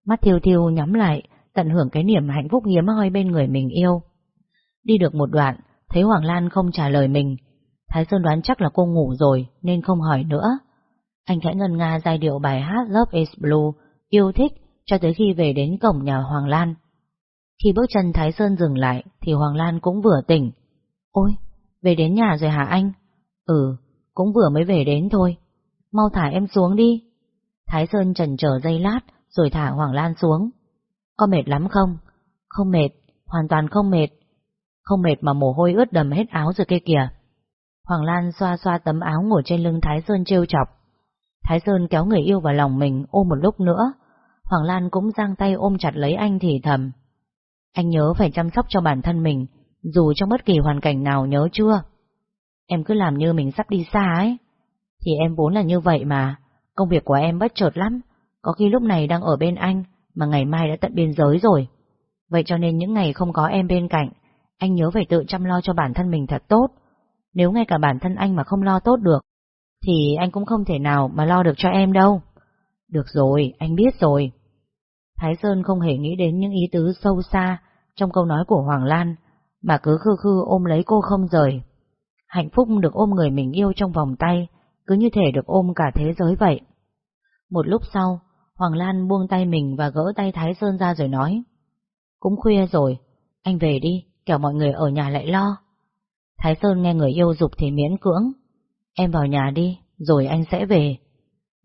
Speaker 1: Mắt thiêu thiêu nhắm lại, tận hưởng cái niềm hạnh phúc hiếm hoi bên người mình yêu. Đi được một đoạn, thấy Hoàng Lan không trả lời mình. Thái Sơn đoán chắc là cô ngủ rồi, nên không hỏi nữa. Anh khẽ ngân nga giai điệu bài hát Love is Blue, yêu thích, cho tới khi về đến cổng nhà Hoàng Lan. Khi bước chân Thái Sơn dừng lại, thì Hoàng Lan cũng vừa tỉnh. Ôi, về đến nhà rồi hả anh? Ừ, cũng vừa mới về đến thôi. Mau thả em xuống đi. Thái Sơn trần chờ giây lát, rồi thả Hoàng Lan xuống. Có mệt lắm không? Không mệt, hoàn toàn không mệt. Không mệt mà mồ hôi ướt đầm hết áo rồi kia kìa. Hoàng Lan xoa xoa tấm áo ngồi trên lưng Thái Sơn trêu chọc. Thái Sơn kéo người yêu vào lòng mình ôm một lúc nữa. Hoàng Lan cũng giang tay ôm chặt lấy anh thì thầm. Anh nhớ phải chăm sóc cho bản thân mình, dù trong bất kỳ hoàn cảnh nào nhớ chưa? Em cứ làm như mình sắp đi xa ấy. Thì em vốn là như vậy mà, công việc của em bất chợt lắm, có khi lúc này đang ở bên anh, mà ngày mai đã tận biên giới rồi. Vậy cho nên những ngày không có em bên cạnh, anh nhớ phải tự chăm lo cho bản thân mình thật tốt. Nếu ngay cả bản thân anh mà không lo tốt được, thì anh cũng không thể nào mà lo được cho em đâu. Được rồi, anh biết rồi. Thái Sơn không hề nghĩ đến những ý tứ sâu xa trong câu nói của Hoàng Lan, mà cứ khư khư ôm lấy cô không rời. Hạnh phúc được ôm người mình yêu trong vòng tay, cứ như thể được ôm cả thế giới vậy. Một lúc sau, Hoàng Lan buông tay mình và gỡ tay Thái Sơn ra rồi nói. Cũng khuya rồi, anh về đi, kẻo mọi người ở nhà lại lo. Thái Sơn nghe người yêu dục thì miễn cưỡng. Em vào nhà đi, rồi anh sẽ về.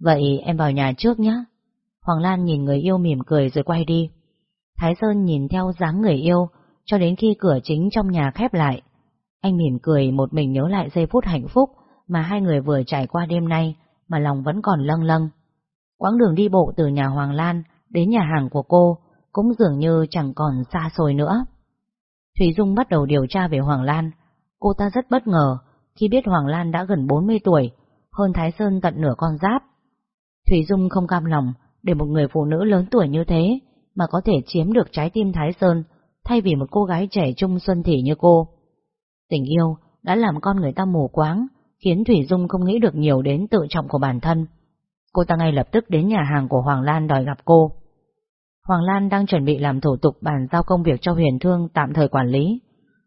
Speaker 1: Vậy em vào nhà trước nhé. Hoàng Lan nhìn người yêu mỉm cười rồi quay đi. Thái Sơn nhìn theo dáng người yêu cho đến khi cửa chính trong nhà khép lại. Anh mỉm cười một mình nhớ lại giây phút hạnh phúc mà hai người vừa trải qua đêm nay mà lòng vẫn còn lâng lâng. Quãng đường đi bộ từ nhà Hoàng Lan đến nhà hàng của cô cũng dường như chẳng còn xa xôi nữa. Thủy Dung bắt đầu điều tra về Hoàng Lan. Cô ta rất bất ngờ khi biết Hoàng Lan đã gần 40 tuổi, hơn Thái Sơn tận nửa con giáp. Thủy Dung không cam lòng để một người phụ nữ lớn tuổi như thế mà có thể chiếm được trái tim Thái Sơn thay vì một cô gái trẻ trung xuân thị như cô. Tình yêu đã làm con người ta mù quáng, khiến Thủy Dung không nghĩ được nhiều đến tự trọng của bản thân. Cô ta ngay lập tức đến nhà hàng của Hoàng Lan đòi gặp cô. Hoàng Lan đang chuẩn bị làm thủ tục bàn giao công việc cho Huyền Thương tạm thời quản lý.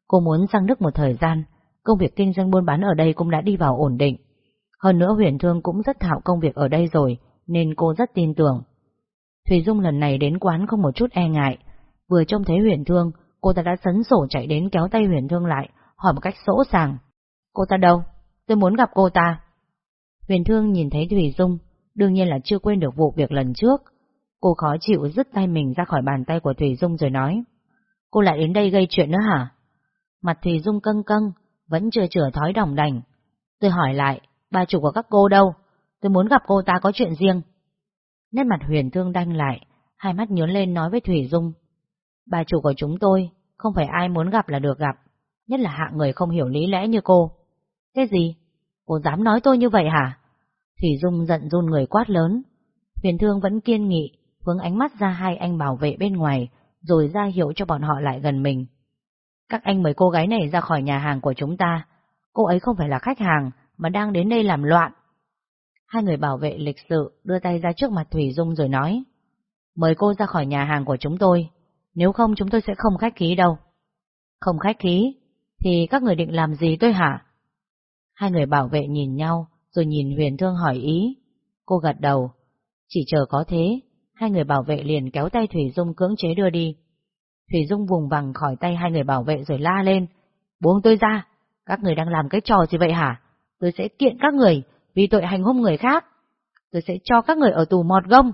Speaker 1: Cô muốn sang Đức một thời gian, công việc kinh doanh buôn bán ở đây cũng đã đi vào ổn định. Hơn nữa Huyền Thương cũng rất thạo công việc ở đây rồi, nên cô rất tin tưởng. Thủy Dung lần này đến quán không một chút e ngại, vừa trông thấy Huyền Thương, cô ta đã sấn sổ chạy đến kéo tay Huyền Thương lại, hỏi một cách sỗ sàng. Cô ta đâu? Tôi muốn gặp cô ta. Huyền Thương nhìn thấy Thủy Dung, đương nhiên là chưa quên được vụ việc lần trước. Cô khó chịu dứt tay mình ra khỏi bàn tay của Thủy Dung rồi nói. Cô lại đến đây gây chuyện nữa hả? Mặt Thủy Dung căng căng, vẫn chưa chữa thói đồng đành. Tôi hỏi lại, bà chủ của các cô đâu? Tôi muốn gặp cô ta có chuyện riêng. Nét mặt huyền thương đanh lại, hai mắt nhớn lên nói với Thủy Dung. Bà chủ của chúng tôi, không phải ai muốn gặp là được gặp, nhất là hạng người không hiểu lý lẽ như cô. Cái gì? Cô dám nói tôi như vậy hả? Thủy Dung giận run người quát lớn. Huyền thương vẫn kiên nghị, hướng ánh mắt ra hai anh bảo vệ bên ngoài, rồi ra hiệu cho bọn họ lại gần mình. Các anh mời cô gái này ra khỏi nhà hàng của chúng ta. Cô ấy không phải là khách hàng, mà đang đến đây làm loạn. Hai người bảo vệ lịch sự đưa tay ra trước mặt Thủy Dung rồi nói. Mời cô ra khỏi nhà hàng của chúng tôi, nếu không chúng tôi sẽ không khách khí đâu. Không khách khí, thì các người định làm gì tôi hả? Hai người bảo vệ nhìn nhau, rồi nhìn Huyền Thương hỏi ý. Cô gật đầu. Chỉ chờ có thế, hai người bảo vệ liền kéo tay Thủy Dung cưỡng chế đưa đi. Thủy Dung vùng vằng khỏi tay hai người bảo vệ rồi la lên. Buông tôi ra, các người đang làm cái trò gì vậy hả? Tôi sẽ kiện các người vì tội hành hung người khác. Tôi sẽ cho các người ở tù mọt gông.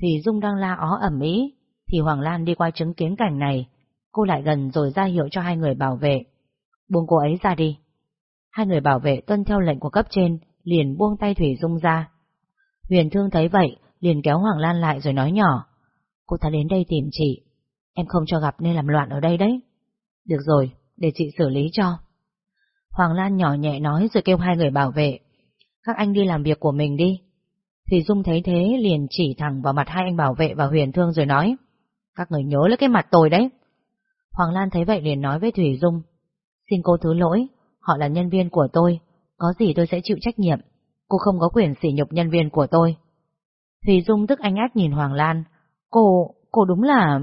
Speaker 1: Thủy Dung đang la ó ẩm ý, thì Hoàng Lan đi qua chứng kiến cảnh này. Cô lại gần rồi ra hiệu cho hai người bảo vệ. Buông cô ấy ra đi. Hai người bảo vệ tuân theo lệnh của cấp trên, liền buông tay Thủy Dung ra. Huyền Thương thấy vậy, liền kéo Hoàng Lan lại rồi nói nhỏ. Cô ta đến đây tìm chị. Em không cho gặp nên làm loạn ở đây đấy. Được rồi, để chị xử lý cho. Hoàng Lan nhỏ nhẹ nói rồi kêu hai người bảo vệ. Các anh đi làm việc của mình đi. Thủy Dung thấy thế liền chỉ thẳng vào mặt hai anh bảo vệ và huyền thương rồi nói. Các người nhớ lấy cái mặt tôi đấy. Hoàng Lan thấy vậy liền nói với Thủy Dung. Xin cô thứ lỗi, họ là nhân viên của tôi, có gì tôi sẽ chịu trách nhiệm. Cô không có quyền sỉ nhục nhân viên của tôi. Thủy Dung tức anh ác nhìn Hoàng Lan. Cô, cô đúng là...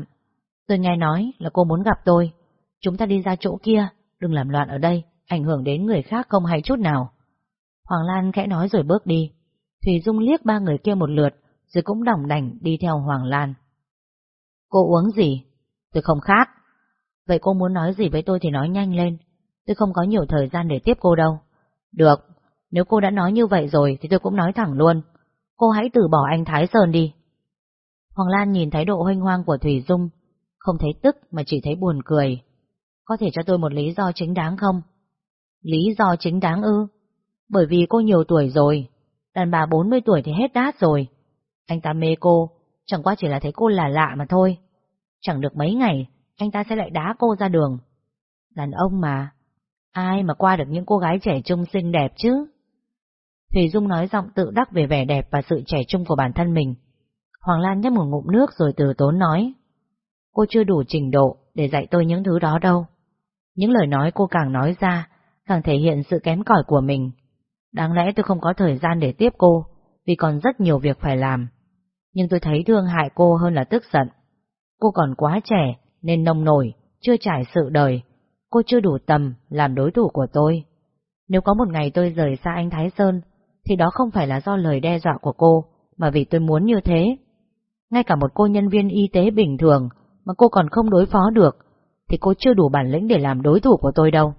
Speaker 1: Tôi nghe nói là cô muốn gặp tôi. Chúng ta đi ra chỗ kia, đừng làm loạn ở đây, ảnh hưởng đến người khác không hay chút nào. Hoàng Lan khẽ nói rồi bước đi. Thủy Dung liếc ba người kia một lượt, rồi cũng đồng đảnh đi theo Hoàng Lan. Cô uống gì? Tôi không khát. Vậy cô muốn nói gì với tôi thì nói nhanh lên. Tôi không có nhiều thời gian để tiếp cô đâu. Được, nếu cô đã nói như vậy rồi thì tôi cũng nói thẳng luôn. Cô hãy từ bỏ anh Thái Sơn đi. Hoàng Lan nhìn thái độ hoanh hoang của Thủy Dung, không thấy tức mà chỉ thấy buồn cười. Có thể cho tôi một lý do chính đáng không? Lý do chính đáng ư? Bởi vì cô nhiều tuổi rồi, đàn bà 40 tuổi thì hết đát rồi. Anh ta mê cô, chẳng qua chỉ là thấy cô là lạ mà thôi. Chẳng được mấy ngày, anh ta sẽ lại đá cô ra đường. Đàn ông mà, ai mà qua được những cô gái trẻ trung xinh đẹp chứ? Thủy Dung nói giọng tự đắc về vẻ đẹp và sự trẻ trung của bản thân mình. Hoàng Lan nhấp một ngụm nước rồi từ tốn nói. Cô chưa đủ trình độ để dạy tôi những thứ đó đâu. Những lời nói cô càng nói ra, càng thể hiện sự kém cỏi của mình. Đáng lẽ tôi không có thời gian để tiếp cô, vì còn rất nhiều việc phải làm. Nhưng tôi thấy thương hại cô hơn là tức giận. Cô còn quá trẻ, nên nông nổi, chưa trải sự đời. Cô chưa đủ tầm làm đối thủ của tôi. Nếu có một ngày tôi rời xa anh Thái Sơn, thì đó không phải là do lời đe dọa của cô, mà vì tôi muốn như thế. Ngay cả một cô nhân viên y tế bình thường mà cô còn không đối phó được, thì cô chưa đủ bản lĩnh để làm đối thủ của tôi đâu.